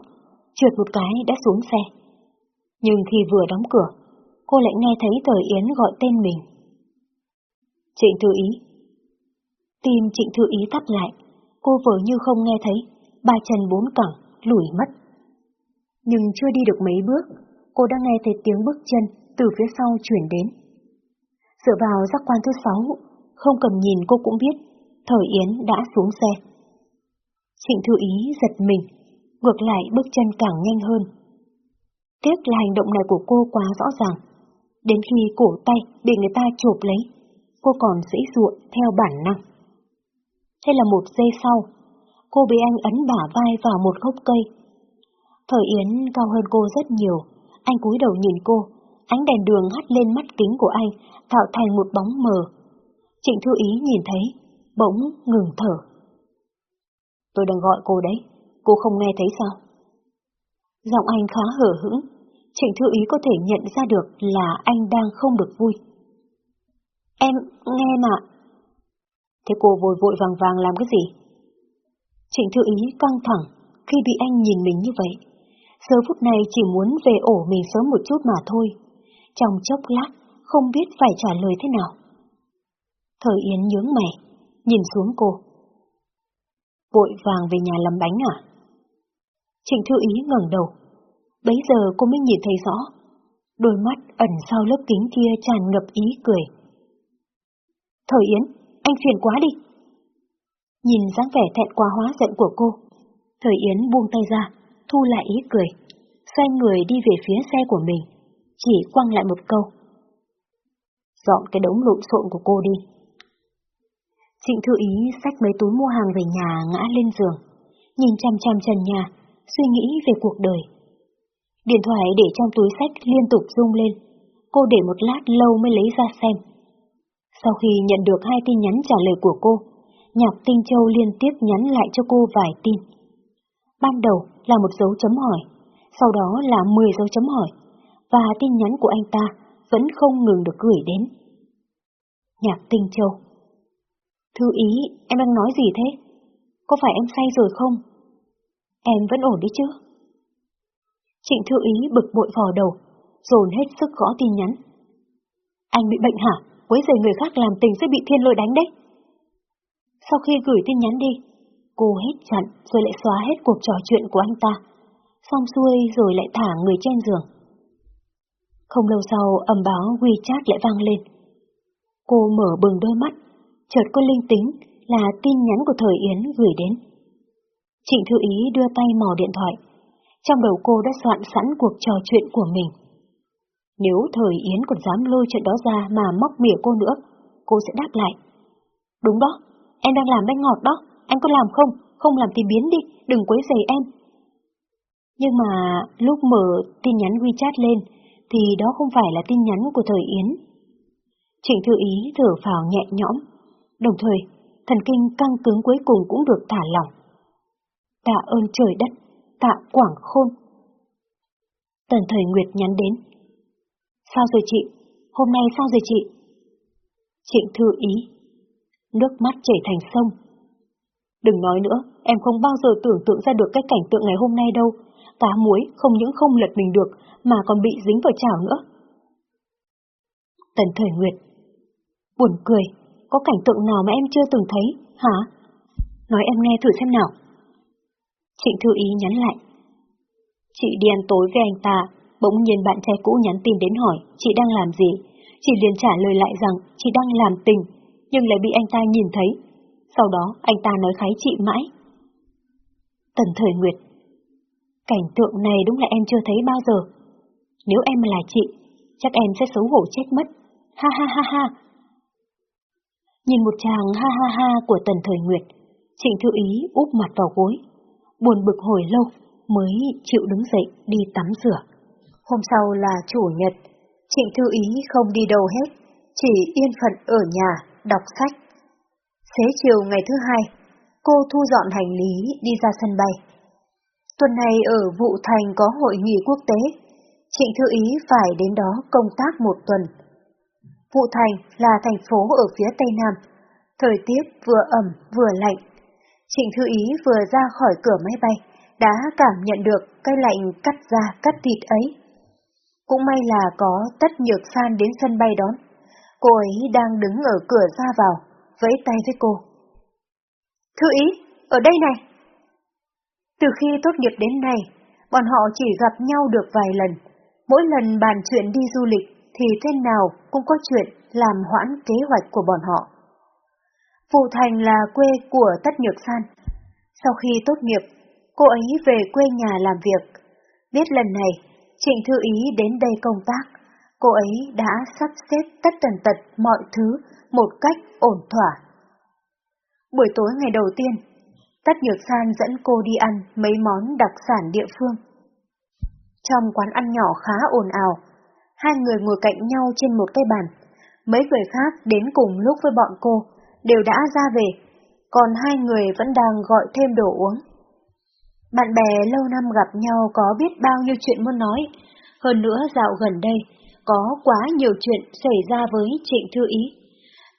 trượt một cái đã xuống xe. Nhưng khi vừa đóng cửa, cô lại nghe thấy Thời Yến gọi tên mình. Trịnh Thư Ý Tim Trịnh Thư Ý tắt lại, cô vừa như không nghe thấy, ba chân bốn cẳng, lủi mất. Nhưng chưa đi được mấy bước, cô đã nghe thấy tiếng bước chân từ phía sau chuyển đến. Dựa vào giác quan thứ sáu, không cần nhìn cô cũng biết, Thời Yến đã xuống xe. Trịnh Thư Ý giật mình, ngược lại bước chân càng nhanh hơn. Tiếc là hành động này của cô quá rõ ràng. Đến khi cổ tay bị người ta chộp lấy, cô còn dễ dụa theo bản năng. Thế là một giây sau, cô bị anh ấn bả vai vào một gốc cây. Thời Yến cao hơn cô rất nhiều, anh cúi đầu nhìn cô, ánh đèn đường hắt lên mắt kính của anh, tạo thành một bóng mờ. Trịnh Thư Ý nhìn thấy, bỗng ngừng thở. Tôi đang gọi cô đấy, cô không nghe thấy sao? Giọng anh khá hở hững, Trịnh Thư Ý có thể nhận ra được là anh đang không được vui. Em nghe mà. Thế cô vội vội vàng vàng làm cái gì? Trịnh Thư Ý căng thẳng khi bị anh nhìn mình như vậy. Giờ phút này chỉ muốn về ổ mình sớm một chút mà thôi. Trong chốc lát, không biết phải trả lời thế nào. Thời Yến nhướng mày, nhìn xuống cô. Vội vàng về nhà làm bánh à? Trịnh Thư Ý ngẩng đầu. Bấy giờ cô mới nhìn thấy rõ. Đôi mắt ẩn sau lớp kính kia tràn ngập ý cười. Thời Yến, anh phiền quá đi. Nhìn dáng vẻ thẹn quá hóa giận của cô, Thời Yến buông tay ra, thu lại ý cười, xoay người đi về phía xe của mình, chỉ quăng lại một câu. Dọn cái đống lộn xộn của cô đi. Trịnh Thư Ý xách mấy túi mua hàng về nhà ngã lên giường, nhìn chăm chăm trần nhà, suy nghĩ về cuộc đời. Điện thoại để trong túi sách liên tục rung lên, cô để một lát lâu mới lấy ra xem. Sau khi nhận được hai tin nhắn trả lời của cô, Nhạc Tinh Châu liên tiếp nhắn lại cho cô vài tin. Ban đầu là một dấu chấm hỏi, sau đó là 10 dấu chấm hỏi, và tin nhắn của anh ta vẫn không ngừng được gửi đến. Nhạc Tinh Châu Thư ý, em đang nói gì thế? Có phải em say rồi không? Em vẫn ổn đấy chứ? Trịnh Thư ý bực bội vò đầu, dồn hết sức gõ tin nhắn. Anh bị bệnh hả? Quấy rầy người khác làm tình sẽ bị thiên lôi đánh đấy. Sau khi gửi tin nhắn đi, cô hết chặn rồi lại xóa hết cuộc trò chuyện của anh ta, xong xuôi rồi lại thả người trên giường. Không lâu sau âm báo WeChat lại vang lên. Cô mở bừng đôi mắt, chợt có linh tính là tin nhắn của Thời Yến gửi đến. Trịnh Thư Ý đưa tay mò điện thoại, trong đầu cô đã soạn sẵn cuộc trò chuyện của mình. Nếu Thời Yến còn dám lôi chuyện đó ra mà móc mỉa cô nữa, cô sẽ đáp lại. Đúng đó, em đang làm bánh ngọt đó, anh có làm không? Không làm thì biến đi, đừng quấy rầy em. Nhưng mà lúc mở tin nhắn WeChat lên, thì đó không phải là tin nhắn của Thời Yến. Trịnh Thư Ý thở phào nhẹ nhõm, đồng thời thần kinh căng cứng cuối cùng cũng được thả lỏng. Tạ ơn trời đất, tạ quảng khôn. Tần Thời Nguyệt nhắn đến. Sao rồi chị? Hôm nay sao rồi chị? Trịnh Thư Ý. Nước mắt chảy thành sông. Đừng nói nữa, em không bao giờ tưởng tượng ra được cái cảnh tượng ngày hôm nay đâu. Cá muối không những không lật mình được, mà còn bị dính vào chảo nữa. Tần Thời Nguyệt. Buồn cười, có cảnh tượng nào mà em chưa từng thấy, hả? Nói em nghe thử xem nào. Trịnh Thư Ý nhắn lại. Chị đi ăn tối với anh ta, bỗng nhiên bạn trai cũ nhắn tin đến hỏi chị đang làm gì. Chị liền trả lời lại rằng chị đang làm tình, nhưng lại bị anh ta nhìn thấy. Sau đó anh ta nói khái chị mãi. Tần Thời Nguyệt Cảnh tượng này đúng là em chưa thấy bao giờ. Nếu em là chị, chắc em sẽ xấu hổ chết mất. Ha ha ha ha. Nhìn một chàng ha ha ha của Tần Thời Nguyệt, Trịnh Thư Ý úp mặt vào gối, buồn bực hồi lâu mới chịu đứng dậy đi tắm rửa. Hôm sau là chủ nhật, Trịnh Thư Ý không đi đâu hết, chỉ yên phận ở nhà, đọc sách. Xế chiều ngày thứ hai, cô thu dọn hành lý đi ra sân bay. Tuần này ở Vụ Thành có hội nghị quốc tế, Trịnh Thư Ý phải đến đó công tác một tuần. Vụ Thành là thành phố ở phía Tây Nam, Thời tiết vừa ẩm vừa lạnh. Trịnh Thư Ý vừa ra khỏi cửa máy bay, đã cảm nhận được cái lạnh cắt da cắt thịt ấy. Cũng may là có tất nhược san đến sân bay đón. Cô ấy đang đứng ở cửa ra vào, vẫy tay với cô. Thư Ý, ở đây này! Từ khi tốt nghiệp đến nay, bọn họ chỉ gặp nhau được vài lần. Mỗi lần bàn chuyện đi du lịch thì thế nào cũng có chuyện làm hoãn kế hoạch của bọn họ. Phù Thành là quê của Tất Nhược San. Sau khi tốt nghiệp, cô ấy về quê nhà làm việc. Biết lần này, Trịnh Thư Ý đến đây công tác, cô ấy đã sắp xếp tất tần tật mọi thứ một cách ổn thỏa. Buổi tối ngày đầu tiên, Tất Nhược San dẫn cô đi ăn mấy món đặc sản địa phương. Trong quán ăn nhỏ khá ồn ào, hai người ngồi cạnh nhau trên một cái bàn. Mấy người khác đến cùng lúc với bọn cô, đều đã ra về, còn hai người vẫn đang gọi thêm đồ uống. Bạn bè lâu năm gặp nhau có biết bao nhiêu chuyện muốn nói, hơn nữa dạo gần đây, có quá nhiều chuyện xảy ra với Trịnh Thư Ý.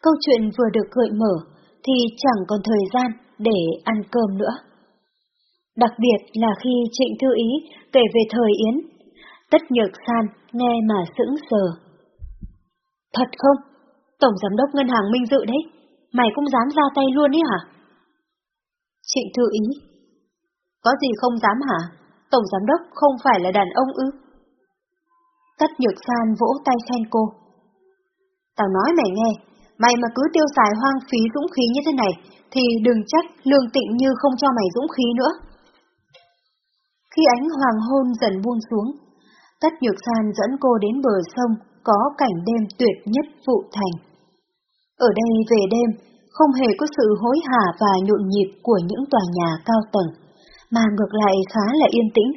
Câu chuyện vừa được gợi mở, thì chẳng còn thời gian để ăn cơm nữa. Đặc biệt là khi Trịnh Thư Ý kể về thời Yến, tất nhược san nghe mà sững sờ. Thật không? Tổng Giám đốc Ngân hàng Minh Dự đấy, mày cũng dám ra tay luôn ấy hả? Trịnh Thư Ý Có gì không dám hả? Tổng Giám đốc không phải là đàn ông ư? Tất nhược san vỗ tay khen cô. Tao nói mày nghe, mày mà cứ tiêu xài hoang phí dũng khí như thế này, thì đừng trách lương tịnh như không cho mày dũng khí nữa. Khi ánh hoàng hôn dần buông xuống, Tất Nhược San dẫn cô đến bờ sông có cảnh đêm tuyệt nhất phụ thành. Ở đây về đêm, không hề có sự hối hả và nhộn nhịp của những tòa nhà cao tầng, mà ngược lại khá là yên tĩnh.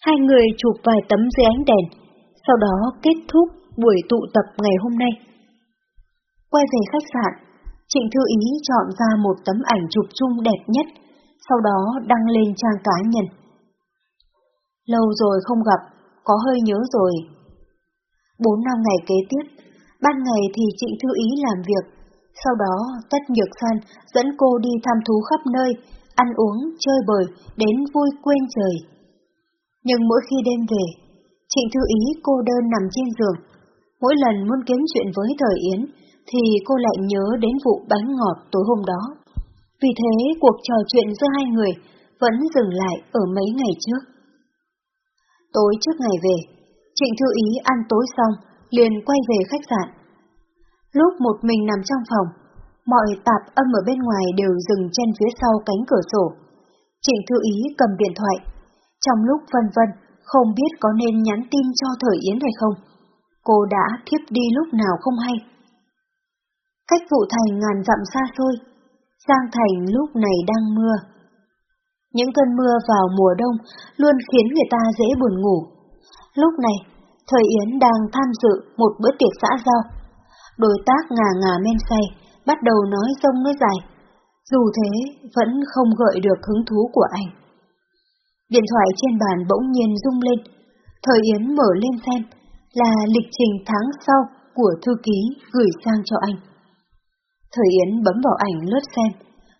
Hai người chụp vài tấm dưới ánh đèn, sau đó kết thúc buổi tụ tập ngày hôm nay. Quay về khách sạn, Trịnh Thư Ý chọn ra một tấm ảnh chụp chung đẹp nhất, sau đó đăng lên trang cá nhân. Lâu rồi không gặp, có hơi nhớ rồi. Bốn năm ngày kế tiếp, ban ngày thì Trịnh Thư Ý làm việc, sau đó Tất Nhược San dẫn cô đi tham thú khắp nơi, ăn uống, chơi bời, đến vui quên trời. Nhưng mỗi khi đêm về, Trịnh Thư Ý cô đơn nằm trên giường. Mỗi lần muốn kiếm chuyện với Thời Yến, thì cô lại nhớ đến vụ bánh ngọt tối hôm đó. Vì thế cuộc trò chuyện giữa hai người vẫn dừng lại ở mấy ngày trước. Tối trước ngày về, Trịnh Thư Ý ăn tối xong, liền quay về khách sạn. Lúc một mình nằm trong phòng, mọi tạp âm ở bên ngoài đều dừng chân phía sau cánh cửa sổ. Trịnh Thư Ý cầm điện thoại. Trong lúc vân vân, không biết có nên nhắn tin cho Thời Yến hay không. Cô đã thiếp đi lúc nào không hay. Cách vụ thành ngàn dặm xa xôi, Giang Thành lúc này đang mưa. Những cơn mưa vào mùa đông luôn khiến người ta dễ buồn ngủ. Lúc này, Thời Yến đang tham dự một bữa tiệc xã giao. Đối tác ngà ngà men say, bắt đầu nói rông nói dài. Dù thế, vẫn không gợi được hứng thú của anh. Điện thoại trên bàn bỗng nhiên rung lên. Thời Yến mở lên xem, là lịch trình tháng sau của thư ký gửi sang cho anh. Thời Yến bấm vào ảnh lướt xem,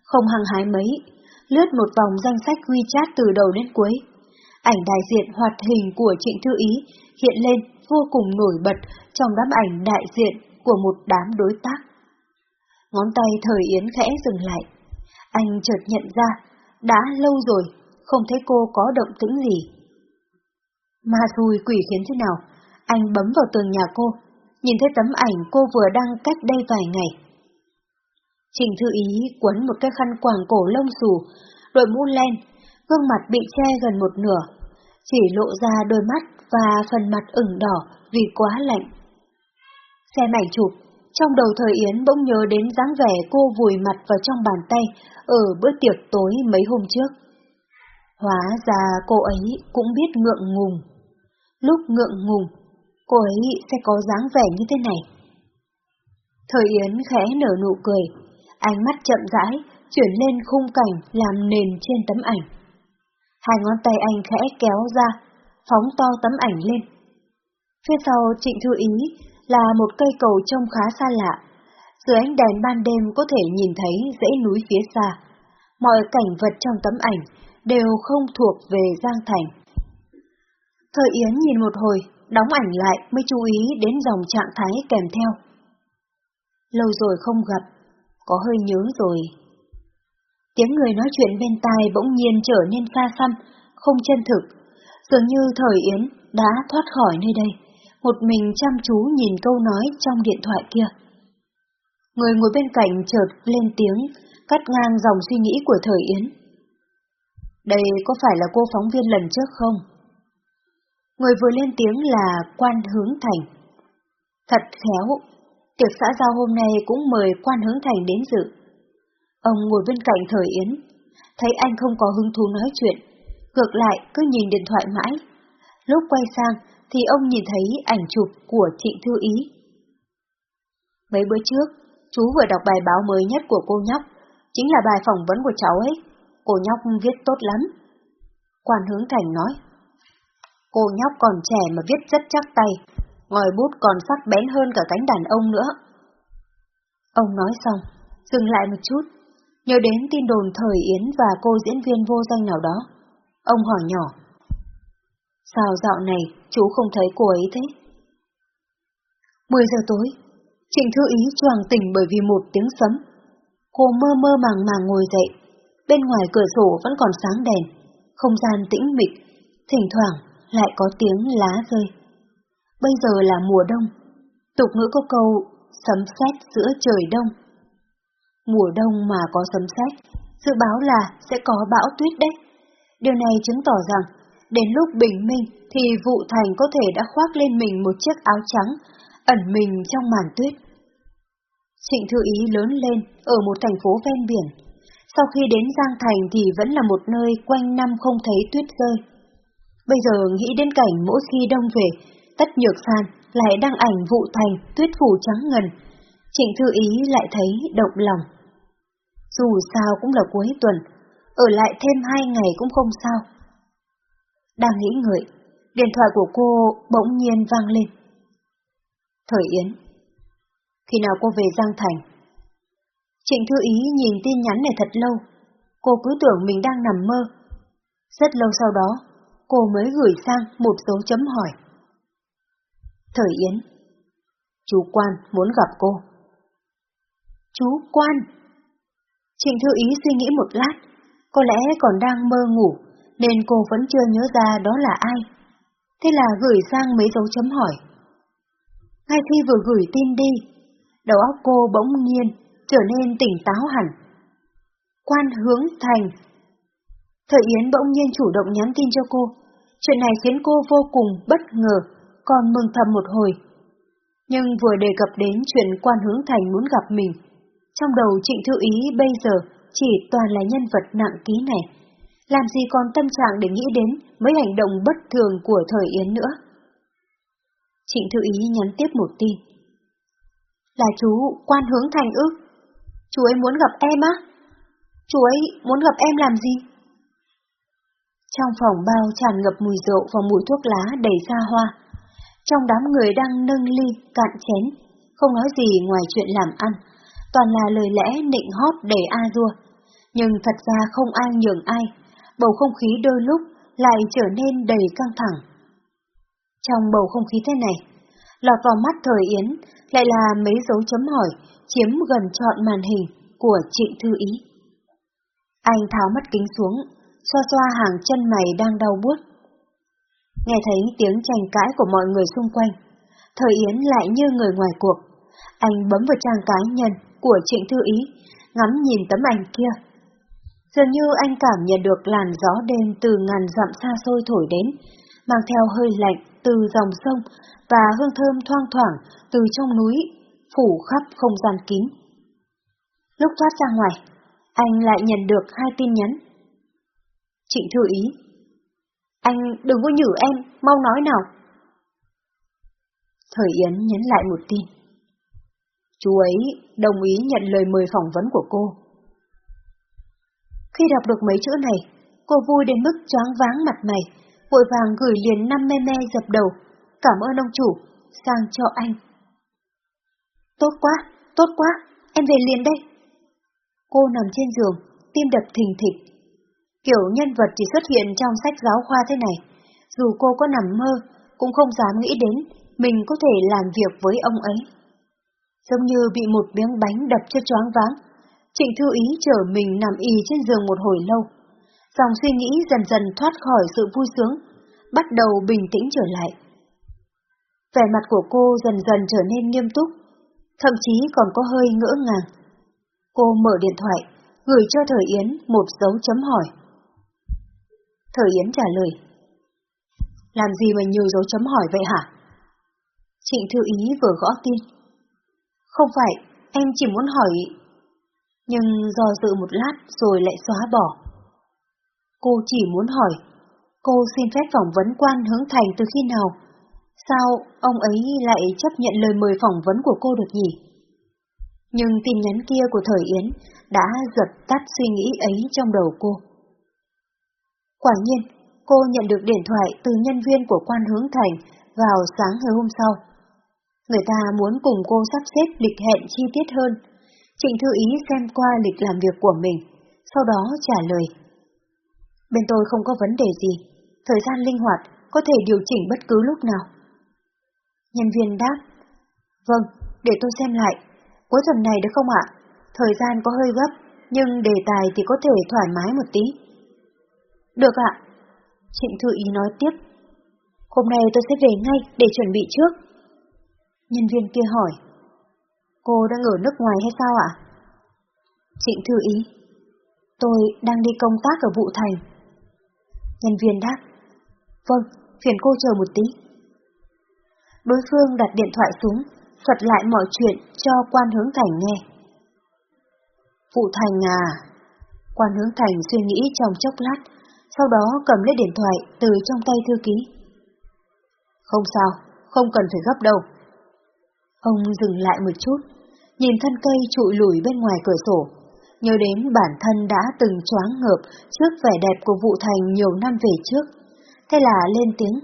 không hăng hái mấy, lướt một vòng danh sách WeChat từ đầu đến cuối. Ảnh đại diện hoạt hình của Trịnh Thư Ý hiện lên vô cùng nổi bật trong đám ảnh đại diện của một đám đối tác. Ngón tay Thời Yến khẽ dừng lại. Anh chợt nhận ra, đã lâu rồi, không thấy cô có động tĩnh gì. Ma xui quỷ khiến thế nào, anh bấm vào tường nhà cô, nhìn thấy tấm ảnh cô vừa đăng cách đây vài ngày. Trình Thư Ý quấn một cái khăn quàng cổ lông xù, đội mũ len, gương mặt bị che gần một nửa, chỉ lộ ra đôi mắt và phần mặt ửng đỏ vì quá lạnh. Xem ảnh chụp, trong đầu thời Yến bỗng nhớ đến dáng vẻ cô vùi mặt vào trong bàn tay ở bữa tiệc tối mấy hôm trước. Hóa ra cô ấy cũng biết ngượng ngùng. Lúc ngượng ngùng, cô ấy sẽ có dáng vẻ như thế này. Thời Yến khẽ nở nụ cười, ánh mắt chậm rãi, chuyển lên khung cảnh làm nền trên tấm ảnh. Hai ngón tay anh khẽ kéo ra, phóng to tấm ảnh lên. Phía sau Trịnh Thư Ý là một cây cầu trông khá xa lạ, Dưới ánh đèn ban đêm có thể nhìn thấy dãy núi phía xa. Mọi cảnh vật trong tấm ảnh đều không thuộc về Giang Thành. Thời Yến nhìn một hồi, đóng ảnh lại mới chú ý đến dòng trạng thái kèm theo. Lâu rồi không gặp, có hơi nhớ rồi. Tiếng người nói chuyện bên tai bỗng nhiên trở nên xa xăm, không chân thực. Dường như thời Yến đã thoát khỏi nơi đây, một mình chăm chú nhìn câu nói trong điện thoại kia. Người ngồi bên cạnh chợt lên tiếng, cắt ngang dòng suy nghĩ của thời Yến. Đây có phải là cô phóng viên lần trước không? Người vừa lên tiếng là quan hướng thành. Thật khéo, tiệc xã giao hôm nay cũng mời quan hướng thành đến dự. Ông ngồi bên cạnh thời Yến, thấy anh không có hứng thú nói chuyện, ngược lại cứ nhìn điện thoại mãi. Lúc quay sang thì ông nhìn thấy ảnh chụp của Trịnh Thư Ý. Mấy bữa trước, chú vừa đọc bài báo mới nhất của cô nhóc, chính là bài phỏng vấn của cháu ấy. Cô nhóc viết tốt lắm. Quan hướng thành nói. Cô nhóc còn trẻ mà viết rất chắc tay, ngòi bút còn sắc bén hơn cả cánh đàn ông nữa. Ông nói xong, dừng lại một chút, nhớ đến tin đồn thời Yến và cô diễn viên vô danh nào đó. Ông hỏi nhỏ. Sao dạo này chú không thấy cô ấy thế? 10 giờ tối, Trịnh Thư Ý choàng tỉnh bởi vì một tiếng sấm. Cô mơ mơ màng màng ngồi dậy, bên ngoài cửa sổ vẫn còn sáng đèn, không gian tĩnh mịch, thỉnh thoảng lại có tiếng lá rơi. Bây giờ là mùa đông, tục ngữ có câu sấm sét giữa trời đông. Mùa đông mà có sấm sét, dự báo là sẽ có bão tuyết đấy. Điều này chứng tỏ rằng, đến lúc bình minh thì vụ thành có thể đã khoác lên mình một chiếc áo trắng, ẩn mình trong màn tuyết. Trịnh Thư Ý lớn lên ở một thành phố ven biển. Sau khi đến Giang Thành thì vẫn là một nơi quanh năm không thấy tuyết rơi. Bây giờ nghĩ đến cảnh mỗi khi đông về, tất nhược san lại đăng ảnh vụ thành tuyết phủ trắng ngần. Trịnh Thư Ý lại thấy động lòng. Dù sao cũng là cuối tuần, ở lại thêm hai ngày cũng không sao. Đang nghĩ ngợi, điện thoại của cô bỗng nhiên vang lên. Thời Yến Khi nào cô về Giang Thành? Trịnh Thư Ý nhìn tin nhắn này thật lâu, cô cứ tưởng mình đang nằm mơ. Rất lâu sau đó, cô mới gửi sang một dấu chấm hỏi. Thời Yến Chú Quan muốn gặp cô. Chú Quan Trịnh Thư Ý suy nghĩ một lát, có lẽ còn đang mơ ngủ, nên cô vẫn chưa nhớ ra đó là ai. Thế là gửi sang mấy dấu chấm hỏi. Ngay khi vừa gửi tin đi, đầu óc cô bỗng nhiên trở nên tỉnh táo hẳn. Quan hướng thành. Thời Yến bỗng nhiên chủ động nhắn tin cho cô. Chuyện này khiến cô vô cùng bất ngờ, còn mừng thầm một hồi. Nhưng vừa đề cập đến chuyện quan hướng thành muốn gặp mình, trong đầu Trịnh Thư Ý bây giờ chỉ toàn là nhân vật nặng ký này. Làm gì còn tâm trạng để nghĩ đến mấy hành động bất thường của thời Yến nữa. Trịnh Thư Ý nhắn tiếp một tin. Là chú, quan hướng thành ư? Chú ấy muốn gặp em á? Chú ấy muốn gặp em làm gì? Trong phòng bao tràn ngập mùi rượu và mùi thuốc lá đầy xa hoa. Trong đám người đang nâng ly, cạn chén, không nói gì ngoài chuyện làm ăn, toàn là lời lẽ nịnh hót để a dua. Nhưng thật ra không ai nhường ai, bầu không khí đôi lúc lại trở nên đầy căng thẳng. Trong bầu không khí thế này, lọt vào mắt thời Yến lại là mấy dấu chấm hỏi chiếm gần trọn màn hình của Trịnh Thư Ý. Anh tháo mắt kính xuống, xoa xoa hàng chân mày đang đau buốt. Nghe thấy tiếng tranh cãi của mọi người xung quanh, thời Yến lại như người ngoài cuộc. Anh bấm vào trang cá nhân của Trịnh Thư Ý, ngắm nhìn tấm ảnh kia. Dường như anh cảm nhận được làn gió đêm từ ngàn dặm xa xôi thổi đến, mang theo hơi lạnh từ dòng sông và hương thơm thoang thoảng từ trong núi, phủ khắp không gian kín. Lúc thoát ra ngoài, anh lại nhận được hai tin nhắn. Trịnh Thư Ý Anh đừng có nhử em, mau nói nào. Thời Yến nhấn lại một tin. Chú ấy đồng ý nhận lời mời phỏng vấn của cô. Khi đọc được mấy chữ này, cô vui đến mức choáng váng mặt mày, vội vàng gửi liền năm me me dập đầu, cảm ơn ông chủ, sang cho anh. Tốt quá, tốt quá, em về liền đây. Cô nằm trên giường, tim đập thình thịch. Kiểu nhân vật chỉ xuất hiện trong sách giáo khoa thế này, dù cô có nằm mơ, cũng không dám nghĩ đến mình có thể làm việc với ông ấy. Giống như bị một miếng bánh đập cho choáng váng, Trịnh Thư Ý chở mình nằm y trên giường một hồi lâu. Dòng suy nghĩ dần dần thoát khỏi sự vui sướng, bắt đầu bình tĩnh trở lại. Vẻ mặt của cô dần dần trở nên nghiêm túc, thậm chí còn có hơi ngỡ ngàng. Cô mở điện thoại, gửi cho Thời Yến một dấu chấm hỏi. Thời Yến trả lời. Làm gì mà nhiều dấu chấm hỏi vậy hả? Trịnh Thư Ý vừa gõ tin. Không phải, em chỉ muốn hỏi... Nhưng do dự một lát rồi lại xóa bỏ. Cô chỉ muốn hỏi, cô xin phép phỏng vấn quan hướng thành từ khi nào? Sao ông ấy lại chấp nhận lời mời phỏng vấn của cô được nhỉ? Nhưng tin nhắn kia của Thời Yến đã giật tắt suy nghĩ ấy trong đầu cô. Quả nhiên, cô nhận được điện thoại từ nhân viên của quan hướng thành vào sáng ngày hôm sau. Người ta muốn cùng cô sắp xếp lịch hẹn chi tiết hơn. Trịnh Thư Ý xem qua lịch làm việc của mình, sau đó trả lời. Bên tôi không có vấn đề gì, thời gian linh hoạt, có thể điều chỉnh bất cứ lúc nào. Nhân viên đáp. Vâng, để tôi xem lại. Cuối tuần này được không ạ? Thời gian có hơi gấp, nhưng đề tài thì có thể thoải mái một tí. Được ạ. Trịnh Thư Ý nói tiếp. Hôm nay tôi sẽ về ngay để chuẩn bị trước. Nhân viên kia hỏi. Cô đang ở nước ngoài hay sao ạ? Trịnh Thư Ý. Tôi đang đi công tác ở Vụ Thành. Nhân viên đáp. Vâng, phiền cô chờ một tí. Đối phương đặt điện thoại xuống, thuật lại mọi chuyện cho quan hướng thành nghe. phụ Thành à? Quan hướng thành suy nghĩ trong chốc lát, sau đó cầm lấy điện thoại từ trong tay thư ký. Không sao, không cần phải gấp đâu. Ông dừng lại một chút, nhìn thân cây trụi lùi bên ngoài cửa sổ, nhớ đến bản thân đã từng choáng ngợp trước vẻ đẹp của vụ thành nhiều năm về trước. Thế là lên tiếng.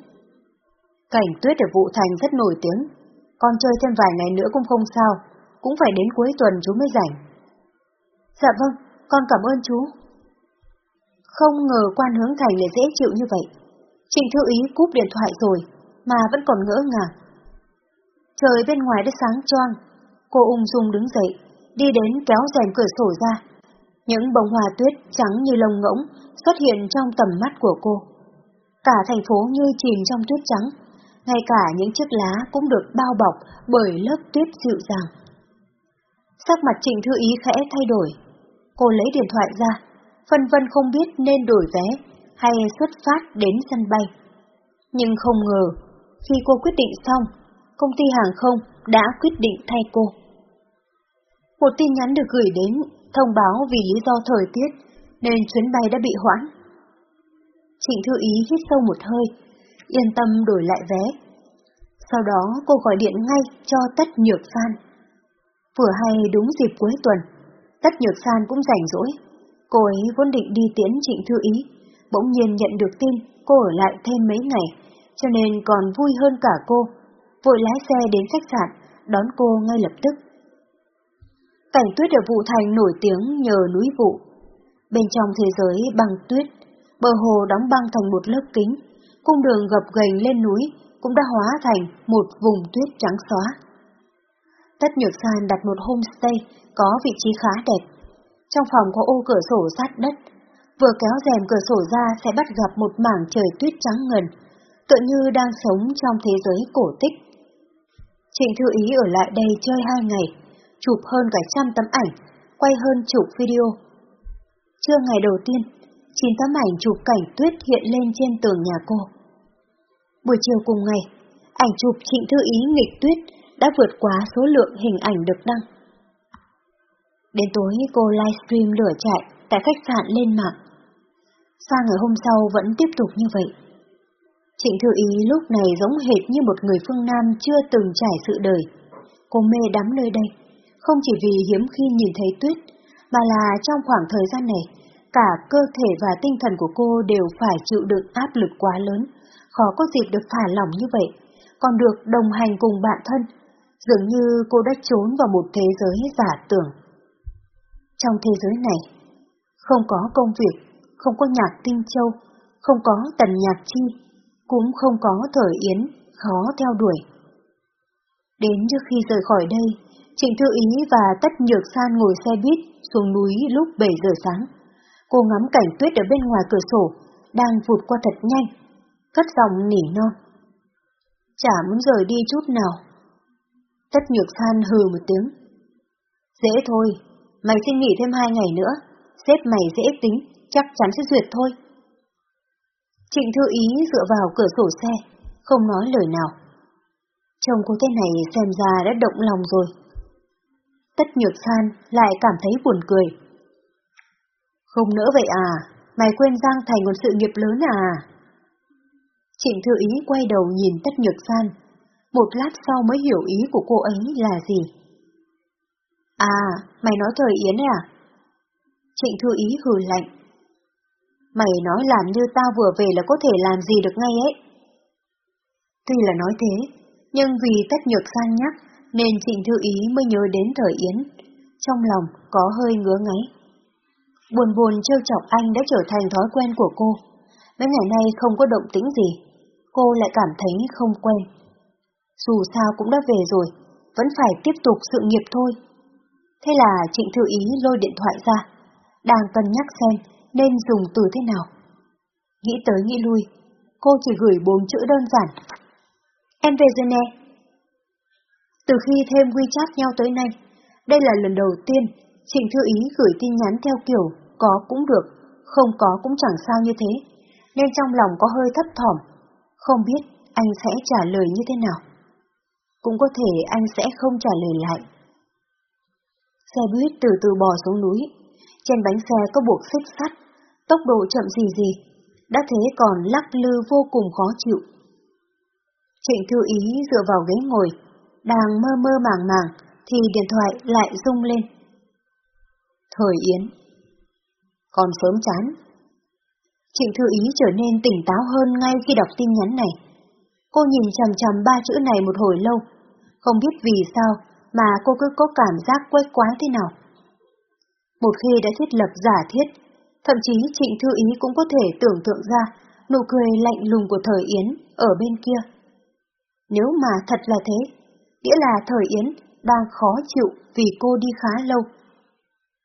Cảnh tuyết ở vụ thành rất nổi tiếng, con chơi thêm vài ngày nữa cũng không sao, cũng phải đến cuối tuần chú mới rảnh. Dạ vâng, con cảm ơn chú. Không ngờ quan hướng thành lại dễ chịu như vậy. Trịnh thư ý cúp điện thoại rồi, mà vẫn còn ngỡ ngàng. Trời bên ngoài đã sáng choang, cô ung dung đứng dậy, đi đến kéo rèm cửa sổ ra. Những bông hoa tuyết trắng như lông ngỗng xuất hiện trong tầm mắt của cô. Cả thành phố như chìm trong tuyết trắng, ngay cả những chiếc lá cũng được bao bọc bởi lớp tuyết dịu dàng. Sắc mặt Trịnh Thư Ý khẽ thay đổi. Cô lấy điện thoại ra, phân vân không biết nên đổi vé hay xuất phát đến sân bay. Nhưng không ngờ, khi cô quyết định xong, công ty hàng không đã quyết định thay cô. Một tin nhắn được gửi đến thông báo vì lý do thời tiết nên chuyến bay đã bị hoãn. Trịnh Thư Ý hít sâu một hơi, yên tâm đổi lại vé. Sau đó cô gọi điện ngay cho Tất Nhược San. Vừa hay đúng dịp cuối tuần, Tất Nhược San cũng rảnh rỗi. Cô ấy vốn định đi tiễn Trịnh Thư Ý, bỗng nhiên nhận được tin cô ở lại thêm mấy ngày, cho nên còn vui hơn cả cô. Vội lái xe đến khách sạn, đón cô ngay lập tức. Cảnh tuyết ở Vụ Thành nổi tiếng nhờ núi vụ. Bên trong thế giới băng tuyết, bờ hồ đóng băng thành một lớp kính, cung đường gập ghềnh lên núi cũng đã hóa thành một vùng tuyết trắng xóa. Tất Nhược San đặt một homestay có vị trí khá đẹp. Trong phòng có ô cửa sổ sát đất, vừa kéo rèm cửa sổ ra sẽ bắt gặp một mảng trời tuyết trắng ngần, tựa như đang sống trong thế giới cổ tích. Trịnh Thư Ý ở lại đây chơi hai ngày, chụp hơn cả trăm tấm ảnh, quay hơn chục video. Trưa ngày đầu tiên, chín tấm ảnh chụp cảnh tuyết hiện lên trên tường nhà cô. Buổi chiều cùng ngày, ảnh chụp Trịnh Thư Ý nghịch tuyết đã vượt quá số lượng hình ảnh được đăng. Đến tối cô livestream lửa chạy tại khách sạn lên mạng. Sang ngày hôm sau vẫn tiếp tục như vậy. Trịnh Thư Ý lúc này giống hệt như một người phương Nam chưa từng trải sự đời. Cô mê đắm nơi đây, không chỉ vì hiếm khi nhìn thấy tuyết, mà là trong khoảng thời gian này, cả cơ thể và tinh thần của cô đều phải chịu đựng áp lực quá lớn, khó có dịp được thả lỏng như vậy, còn được đồng hành cùng bạn thân. Dường như cô đã trốn vào một thế giới giả tưởng. Trong thế giới này, không có công việc, không có nhạc tinh châu, không có tần nhạc chi, cũng không có thời yến, khó theo đuổi. Đến trước khi rời khỏi đây, Trịnh Thư Ý và Tất Nhược San ngồi xe buýt xuống núi lúc 7 giờ sáng. Cô ngắm cảnh tuyết ở bên ngoài cửa sổ, đang vụt qua thật nhanh, cất giọng nỉ non. Chả muốn rời đi chút nào. Tất Nhược San hừ một tiếng. Dễ thôi, mày xin nghỉ thêm hai ngày nữa, xếp mày dễ tính, chắc chắn sẽ duyệt thôi. Trịnh Thư Ý dựa vào cửa sổ xe, không nói lời nào. Chồng cô thế này xem ra đã động lòng rồi. Tất nhược san lại cảm thấy buồn cười. Không nỡ vậy à, mày quên Giang Thành một sự nghiệp lớn à? Trịnh Thư Ý quay đầu nhìn Tất Nhược San, một lát sau mới hiểu ý của cô ấy là gì. À, mày nói thời Yến à? Trịnh Thư Ý hừ lạnh. Mày nói làm như tao vừa về là có thể làm gì được ngay ấy. Tuy là nói thế, nhưng vì Tất Nhược San nhắc, nên Trịnh Thư Ý mới nhớ đến thời Yến. Trong lòng có hơi ngứa ngáy. Buồn buồn trêu chọc anh đã trở thành thói quen của cô. Mấy ngày nay không có động tĩnh gì, cô lại cảm thấy không quen. Dù sao cũng đã về rồi, vẫn phải tiếp tục sự nghiệp thôi. Thế là Trịnh Thư Ý lôi điện thoại ra, đang cân nhắc xem nên dùng từ thế nào. Nghĩ tới nghĩ lui, cô chỉ gửi bốn chữ đơn giản. Em về rồi nè. Từ khi thêm WeChat nhau tới nay, đây là lần đầu tiên Trịnh Thư Ý gửi tin nhắn theo kiểu có cũng được, không có cũng chẳng sao như thế, nên trong lòng có hơi thấp thỏm, không biết anh sẽ trả lời như thế nào. Cũng có thể anh sẽ không trả lời lại. Xe buýt từ từ bò xuống núi, trên bánh xe có buộc xích sắt, tốc độ chậm gì gì, đã thế còn lắc lư vô cùng khó chịu. Trịnh Thư Ý dựa vào ghế ngồi, đang mơ mơ màng màng, thì điện thoại lại rung lên. Thời Yến Còn sớm chán. Trịnh Thư Ý trở nên tỉnh táo hơn ngay khi đọc tin nhắn này. Cô nhìn chằm chằm ba chữ này một hồi lâu, không biết vì sao mà cô cứ có cảm giác quét quá thế nào. Một khi đã thiết lập giả thiết, thậm chí Trịnh Thư Ý cũng có thể tưởng tượng ra nụ cười lạnh lùng của thời Yến ở bên kia. Nếu mà thật là thế, nghĩa là thời Yến đang khó chịu vì cô đi khá lâu.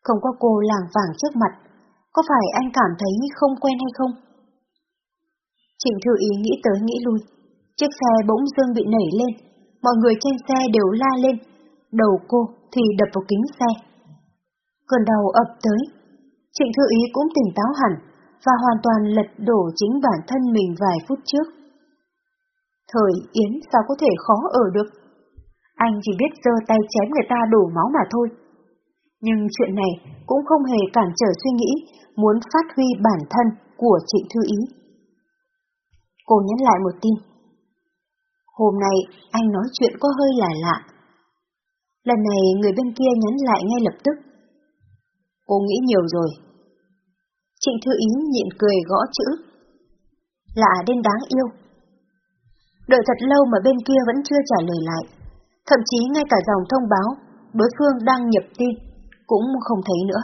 Không có cô làng vàng trước mặt, có phải anh cảm thấy không quen hay không? Trịnh Thư Ý nghĩ tới nghĩ lui, chiếc xe bỗng dưng bị nảy lên, mọi người trên xe đều la lên, đầu cô thì đập vào kính xe. Cơn đau ập tới, Trịnh Thư Ý cũng tỉnh táo hẳn và hoàn toàn lật đổ chính bản thân mình vài phút trước. Thời Yến sao có thể khó ở được? Anh chỉ biết giơ tay chém người ta đổ máu mà thôi. Nhưng chuyện này cũng không hề cản trở suy nghĩ, muốn phát huy bản thân của Trịnh Thư Ý. Cô nhấn lại một tin. Hôm nay anh nói chuyện có hơi lạ lạ. Lần này người bên kia nhắn lại ngay lập tức. Cô nghĩ nhiều rồi. Trịnh Thư Ý nhịn cười gõ chữ. Lạ đến đáng yêu. Đợi thật lâu mà bên kia vẫn chưa trả lời lại. Thậm chí ngay cả dòng thông báo đối phương đang nhập tin cũng không thấy nữa.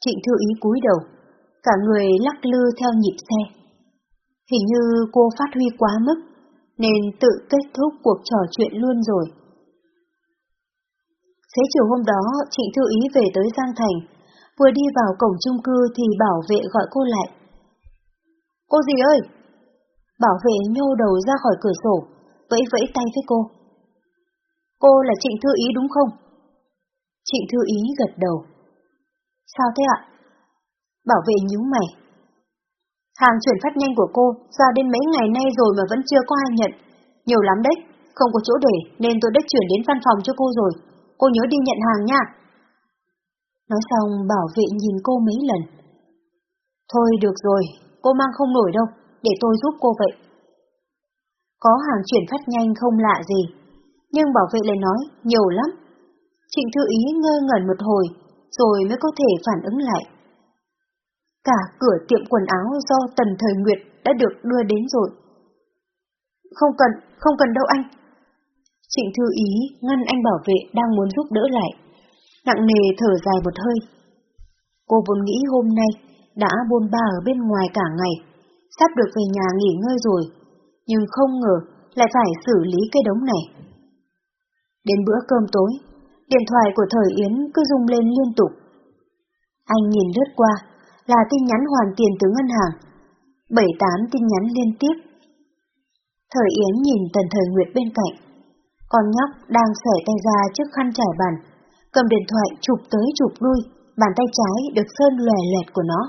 Trịnh Thư Ý cúi đầu, cả người lắc lư theo nhịp xe. Hình như cô phát huy quá mức, nên tự kết thúc cuộc trò chuyện luôn rồi. Thế chiều hôm đó, Trịnh Thư Ý về tới Giang Thành, vừa đi vào cổng chung cư thì bảo vệ gọi cô lại. Cô gì ơi? Bảo vệ nhô đầu ra khỏi cửa sổ, vẫy vẫy tay với cô. Cô là Trịnh Thư Ý đúng không? Trịnh Thư Ý gật đầu. Sao thế ạ? Bảo vệ nhíu mày. Hàng chuyển phát nhanh của cô ra đến mấy ngày nay rồi mà vẫn chưa có ai nhận. Nhiều lắm đấy, không có chỗ để nên tôi đã chuyển đến văn phòng cho cô rồi. Cô nhớ đi nhận hàng nha. Nói xong bảo vệ nhìn cô mấy lần. Thôi được rồi, cô mang không nổi đâu, để tôi giúp cô vậy. Có hàng chuyển phát nhanh không lạ gì, nhưng bảo vệ lại nói nhiều lắm. Trịnh Thư Ý ngơ ngẩn một hồi, rồi mới có thể phản ứng lại. Cả cửa tiệm quần áo do Tần Thời Nguyệt đã được đưa đến rồi. Không cần, không cần đâu anh. Trịnh Thư Ý ngăn anh bảo vệ đang muốn giúp đỡ lại. Nặng nề thở dài một hơi. Cô vốn nghĩ hôm nay đã buôn ba ở bên ngoài cả ngày, sắp được về nhà nghỉ ngơi rồi, nhưng không ngờ lại phải xử lý cái đống này. Đến bữa cơm tối, điện thoại của Thời Yến cứ rung lên liên tục. Anh nhìn lướt qua, là tin nhắn hoàn tiền từ ngân hàng. Bảy tám tin nhắn liên tiếp. Thời Yến nhìn Tần Thời Nguyệt bên cạnh. Con nhóc đang xẻ tay ra trước khăn trải bàn, cầm điện thoại chụp tới chụp lui, bàn tay trái được sơn lòe lẹt của nó.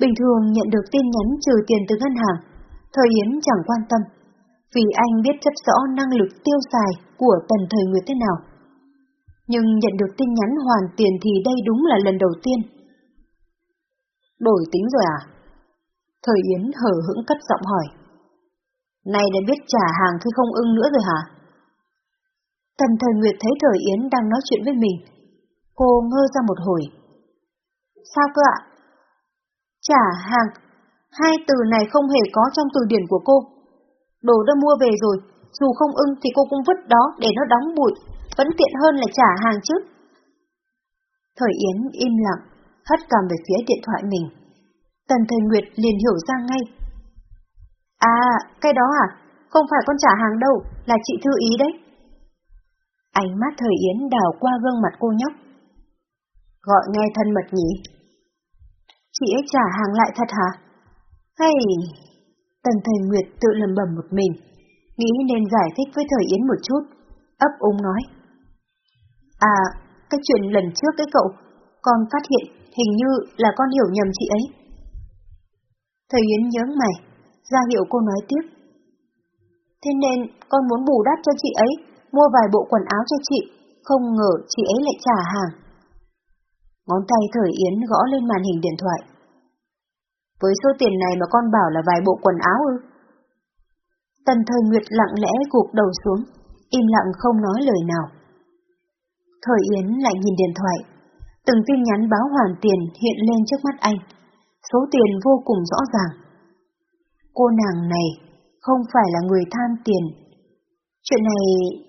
Bình thường nhận được tin nhắn trừ tiền từ ngân hàng, Thời Yến chẳng quan tâm, vì anh biết rất rõ năng lực tiêu xài của Tần Thời Nguyệt thế nào. Nhưng nhận được tin nhắn hoàn tiền thì đây đúng là lần đầu tiên. Đổi tính rồi à? Thời Yến hở hững cất giọng hỏi. Nay đã biết trả hàng khi không ưng nữa rồi hả? Tần Thời Nguyệt thấy Thời Yến đang nói chuyện với mình. Cô ngơ ra một hồi. Sao cơ ạ? Trả hàng. Hai từ này không hề có trong từ điển của cô. Đồ đã mua về rồi, dù không ưng thì cô cũng vứt đó để nó đóng bụi, vẫn tiện hơn là trả hàng chứ. Thời Yến im lặng, hất cầm về phía điện thoại mình. Tần Thời Nguyệt liền hiểu ra ngay. À, cái đó à? Không phải con trả hàng đâu, là chị Thư Ý đấy. Ánh mắt Thời Yến đảo qua gương mặt cô nhóc. Gọi nghe thân mật nhỉ? Chị ấy trả hàng lại thật hả? Hay... Tần Thời Nguyệt tự lầm bầm một mình, nghĩ nên giải thích với Thời Yến một chút, ấp úng nói. À, cái chuyện lần trước cái cậu, con phát hiện hình như là con hiểu nhầm chị ấy. Thời Yến nhớ mày, ra hiệu cô nói tiếp. Thế nên con muốn bù đắp cho chị ấy, mua vài bộ quần áo cho chị, không ngờ chị ấy lại trả hàng. Ngón tay thời Yến gõ lên màn hình điện thoại. Với số tiền này mà con bảo là vài bộ quần áo ư? Tần thời Nguyệt lặng lẽ gục đầu xuống, im lặng không nói lời nào. Thời Yến lại nhìn điện thoại, từng tin nhắn báo hoàn tiền hiện lên trước mắt anh, số tiền vô cùng rõ ràng. Cô nàng này không phải là người tham tiền. Chuyện này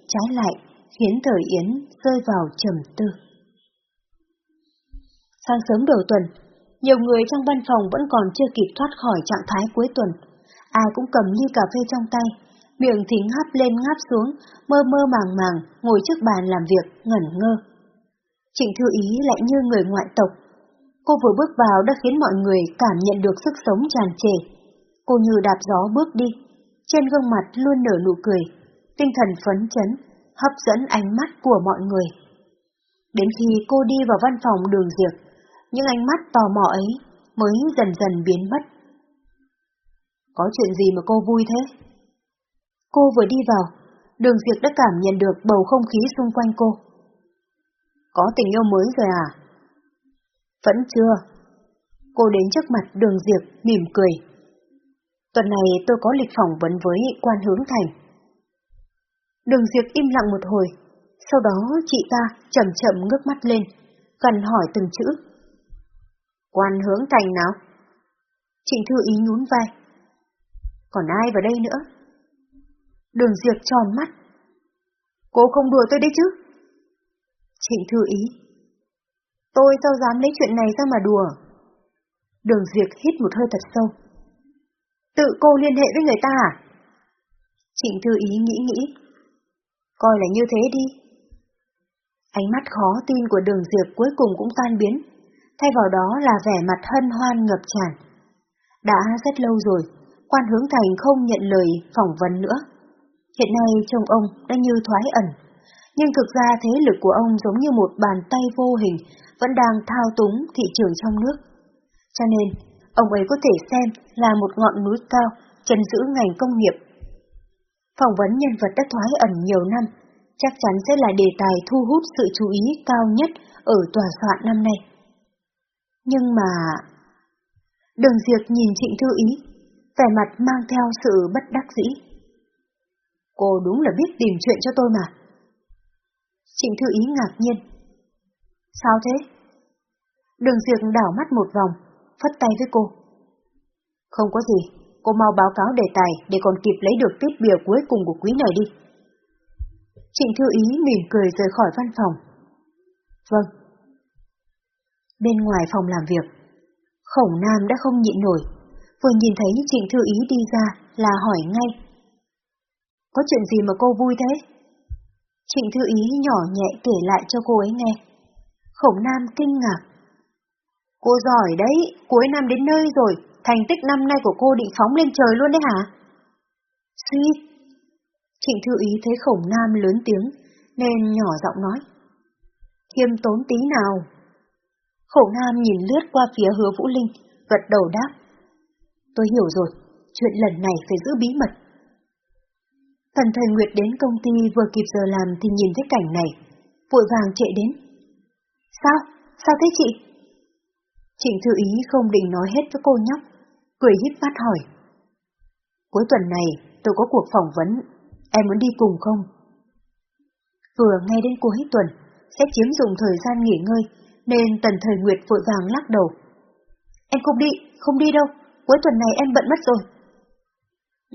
trái lại khiến Thời Yến rơi vào trầm tư. Sáng sớm đầu tuần, nhiều người trong văn phòng vẫn còn chưa kịp thoát khỏi trạng thái cuối tuần. Ai cũng cầm ly cà phê trong tay, miệng thì ngáp lên ngáp xuống, mơ mơ màng màng, ngồi trước bàn làm việc, ngẩn ngơ. Trịnh Thư Ý lại như người ngoại tộc. Cô vừa bước vào đã khiến mọi người cảm nhận được sức sống tràn trề. Cô như đạp gió bước đi, trên gương mặt luôn nở nụ cười, tinh thần phấn chấn, hấp dẫn ánh mắt của mọi người. Đến khi cô đi vào văn phòng đường diệt, những ánh mắt tò mò ấy mới dần dần biến mất. Có chuyện gì mà cô vui thế? Cô vừa đi vào, đường diệt đã cảm nhận được bầu không khí xung quanh cô. Có tình yêu mới rồi à? Vẫn chưa. Cô đến trước mặt đường diệt, mỉm cười. Tuần này tôi có lịch phỏng vấn với quan hướng thành. Đường diệt im lặng một hồi, sau đó chị ta chậm chậm ngước mắt lên, gần hỏi từng chữ. Quan hướng thành nào? Trịnh Thư Ý nhún vai. Còn ai vào đây nữa? Đường Diệp tròn mắt. Cô không đùa tôi đấy chứ? Trịnh Thư Ý. Tôi sao dám lấy chuyện này ra mà đùa? Đường Diệp hít một hơi thật sâu. Tự cô liên hệ với người ta à? Trịnh Thư Ý nghĩ nghĩ. Coi là như thế đi. Ánh mắt khó tin của đường Diệp cuối cùng cũng tan biến, thay vào đó là vẻ mặt hân hoan ngập tràn. Đã rất lâu rồi, quan hướng thành không nhận lời phỏng vấn nữa. Hiện nay trông ông đã như thoái ẩn, nhưng thực ra thế lực của ông giống như một bàn tay vô hình vẫn đang thao túng thị trường trong nước. Cho nên, ông ấy có thể xem là một ngọn núi cao chân giữ ngành công nghiệp. Phỏng vấn nhân vật đã thoái ẩn nhiều năm, chắc chắn sẽ là đề tài thu hút sự chú ý cao nhất ở tòa soạn năm nay. Nhưng mà... Đường Diệp nhìn Trịnh Thư Ý, vẻ mặt mang theo sự bất đắc dĩ. Cô đúng là biết tìm chuyện cho tôi mà. Trịnh Thư Ý ngạc nhiên. Sao thế? Đường Diệp đảo mắt một vòng, phất tay với cô. Không có gì, cô mau báo cáo đề tài để còn kịp lấy được tiết bìa cuối cùng của quý này đi. Trịnh Thư Ý mỉm cười rời khỏi văn phòng. Vâng. Bên ngoài phòng làm việc, Khổng Nam đã không nhịn nổi, vừa nhìn thấy Trịnh Thư Ý đi ra là hỏi ngay. Có chuyện gì mà cô vui thế? Trịnh Thư Ý nhỏ nhẹ kể lại cho cô ấy nghe. Khổng Nam kinh ngạc. Cô giỏi đấy, cuối năm đến nơi rồi, thành tích năm nay của cô định phóng lên trời luôn đấy hả? suy, Trịnh Thư Ý thấy Khổng Nam lớn tiếng, nên nhỏ giọng nói. Khiêm tốn tí nào. Khổ Nam nhìn lướt qua phía hứa Vũ Linh, gật đầu đáp. Tôi hiểu rồi, chuyện lần này phải giữ bí mật. Thần thời Nguyệt đến công ty vừa kịp giờ làm thì nhìn thấy cảnh này, vội vàng chạy đến. Sao? Sao thế chị? Trịnh Thư Ý không định nói hết với cô nhóc, cười híp mắt hỏi. Cuối tuần này tôi có cuộc phỏng vấn, em muốn đi cùng không? Vừa nghe đến cuối tuần, sẽ chiếm dùng thời gian nghỉ ngơi, nên Tần Thời Nguyệt vội vàng lắc đầu. Em không đi, không đi đâu, cuối tuần này em bận mất rồi.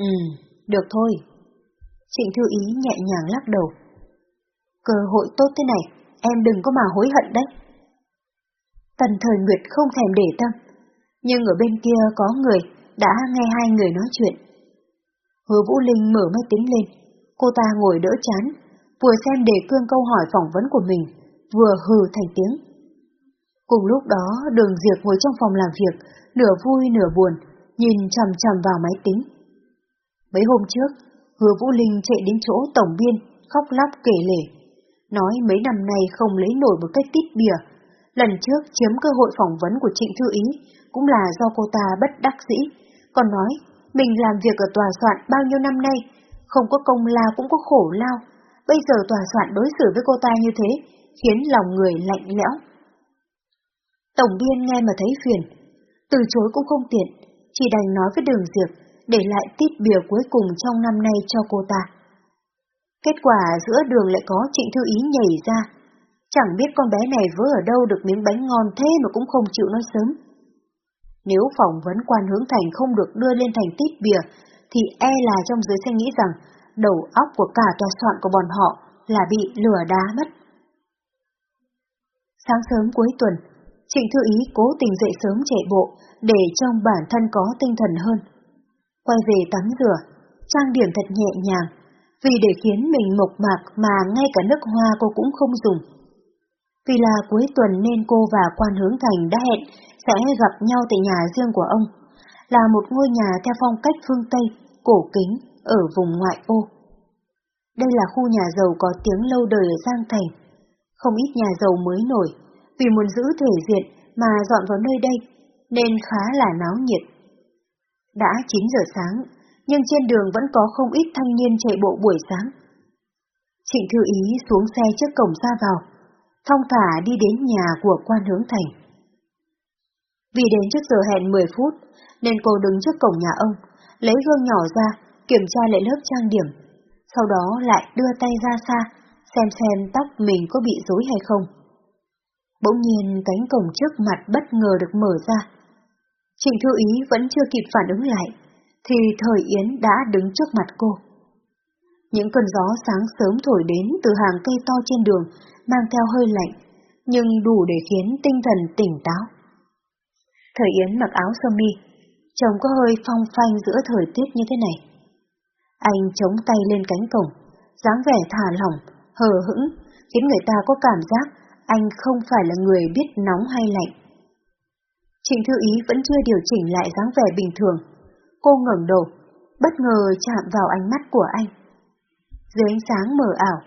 Ừ, được thôi. Trịnh Thư Ý nhẹ nhàng lắc đầu. Cơ hội tốt thế này, em đừng có mà hối hận đấy. Tần Thời Nguyệt không thèm để tâm, nhưng ở bên kia có người đã nghe hai người nói chuyện. Hứa Vũ Linh mở máy tính lên, cô ta ngồi đỡ chán, vừa xem đề cương câu hỏi phỏng vấn của mình, vừa hừ thành tiếng. Cùng lúc đó, đường diệt ngồi trong phòng làm việc, nửa vui nửa buồn, nhìn chầm chầm vào máy tính. Mấy hôm trước, Hứa Vũ Linh chạy đến chỗ tổng biên, khóc lóc kể lể, nói mấy năm nay không lấy nổi một cách tít bìa. Lần trước chiếm cơ hội phỏng vấn của Trịnh Thư Ý cũng là do cô ta bất đắc dĩ, còn nói mình làm việc ở tòa soạn bao nhiêu năm nay, không có công lao cũng có khổ lao, bây giờ tòa soạn đối xử với cô ta như thế, khiến lòng người lạnh lẽo. Tổng biên nghe mà thấy phiền, từ chối cũng không tiện, chỉ đành nói với đường Diệp để lại tít bìa cuối cùng trong năm nay cho cô ta. Kết quả giữa đường lại có Trịnh Thư Ý nhảy ra, chẳng biết con bé này vớ ở đâu được miếng bánh ngon thế mà cũng không chịu nói sớm. Nếu phỏng vấn quan hướng thành không được đưa lên thành tít bìa, thì e là trong giới sẽ nghĩ rằng đầu óc của cả tòa soạn của bọn họ là bị lửa đá mất. Sáng sớm cuối tuần, Trịnh Thư Ý cố tình dậy sớm chạy bộ để trong bản thân có tinh thần hơn. Quay về tắm rửa, trang điểm thật nhẹ nhàng, vì để khiến mình mộc mạc mà ngay cả nước hoa cô cũng không dùng. Vì là cuối tuần nên cô và quan hướng thành đã hẹn sẽ gặp nhau tại nhà riêng của ông, là một ngôi nhà theo phong cách phương Tây, cổ kính, ở vùng ngoại ô. Đây là khu nhà giàu có tiếng lâu đời ở Giang Thành. Không ít nhà giàu mới nổi, vì muốn giữ thể diện mà dọn vào nơi đây, nên khá là náo nhiệt. Đã 9 giờ sáng, nhưng trên đường vẫn có không ít thanh niên chạy bộ buổi sáng. Trịnh Thư Ý xuống xe trước cổng ra vào, thong thả đi đến nhà của quan hướng thành. Vì đến trước giờ hẹn 10 phút, nên cô đứng trước cổng nhà ông, lấy gương nhỏ ra, kiểm tra lại lớp trang điểm, sau đó lại đưa tay ra xa, xem xem tóc mình có bị rối hay không. Bỗng nhiên cánh cổng trước mặt bất ngờ được mở ra. Trịnh Thư Ý vẫn chưa kịp phản ứng lại, thì Thời Yến đã đứng trước mặt cô. Những cơn gió sáng sớm thổi đến từ hàng cây to trên đường, mang theo hơi lạnh, nhưng đủ để khiến tinh thần tỉnh táo. Thời Yến mặc áo sơ mi, trông có hơi phong phanh giữa thời tiết như thế này. Anh chống tay lên cánh cổng, dáng vẻ thả lỏng, hờ hững, khiến người ta có cảm giác anh không phải là người biết nóng hay lạnh. Trịnh Thư Ý vẫn chưa điều chỉnh lại dáng vẻ bình thường. Cô ngẩng đầu, bất ngờ chạm vào ánh mắt của anh. Dưới ánh sáng mờ ảo,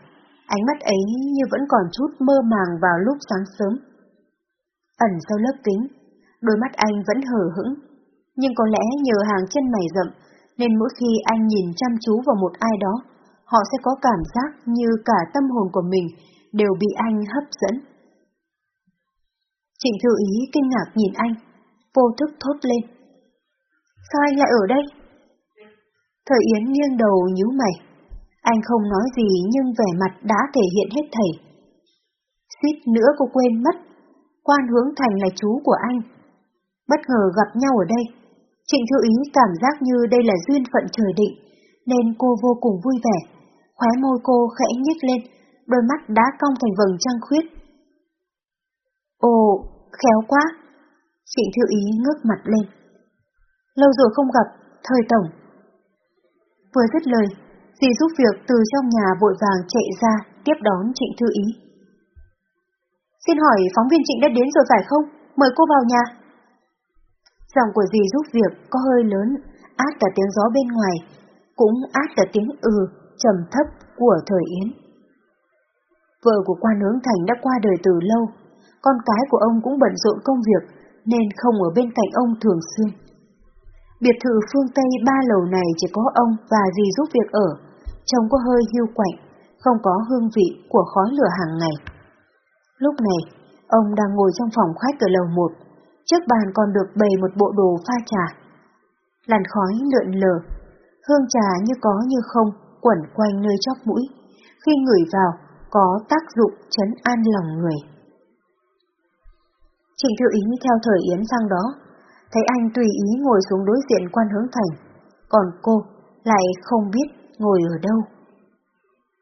ánh mắt ấy như vẫn còn chút mơ màng vào lúc sáng sớm. Ẩn sau lớp kính, đôi mắt anh vẫn hờ hững, nhưng có lẽ nhờ hàng chân mày rậm, nên mỗi khi anh nhìn chăm chú vào một ai đó, họ sẽ có cảm giác như cả tâm hồn của mình đều bị anh hấp dẫn. Trịnh Thư Ý kinh ngạc nhìn anh, vô thức thốt lên. Sao anh lại ở đây? Thời Yến nghiêng đầu nhíu mày. Anh không nói gì nhưng vẻ mặt đã thể hiện hết thảy. Suýt nữa cô quên mất, quan hướng thành là chú của anh. Bất ngờ gặp nhau ở đây, Trịnh Thư Ý cảm giác như đây là duyên phận trời định, nên cô vô cùng vui vẻ, Khóe môi cô khẽ nhếch lên, đôi mắt đã cong thành vầng trăng khuyết. Ồ, khéo quá! Trịnh Thư Ý ngước mặt lên. Lâu rồi không gặp, thời tổng. Vừa dứt lời, dì giúp việc từ trong nhà vội vàng chạy ra tiếp đón Trịnh Thư Ý. Xin hỏi phóng viên Trịnh đã đến rồi phải không? Mời cô vào nhà. Giọng của dì giúp việc có hơi lớn, át cả tiếng gió bên ngoài, cũng át cả tiếng ừ, trầm thấp của thời Yến. Vợ của quan hướng thành đã qua đời từ lâu, con cái của ông cũng bận rộn công việc nên không ở bên cạnh ông thường xuyên. Biệt thự phương Tây ba lầu này chỉ có ông và dì giúp việc ở, trông có hơi hưu quạnh, không có hương vị của khói lửa hàng ngày. Lúc này, ông đang ngồi trong phòng khách ở lầu một, trước bàn còn được bày một bộ đồ pha trà. Làn khói lượn lờ, hương trà như có như không quẩn quanh nơi chóp mũi, khi ngửi vào có tác dụng chấn an lòng người. Trịnh Thư Ý theo thời Yến sang đó, thấy anh tùy ý ngồi xuống đối diện quan hướng thành, còn cô lại không biết ngồi ở đâu.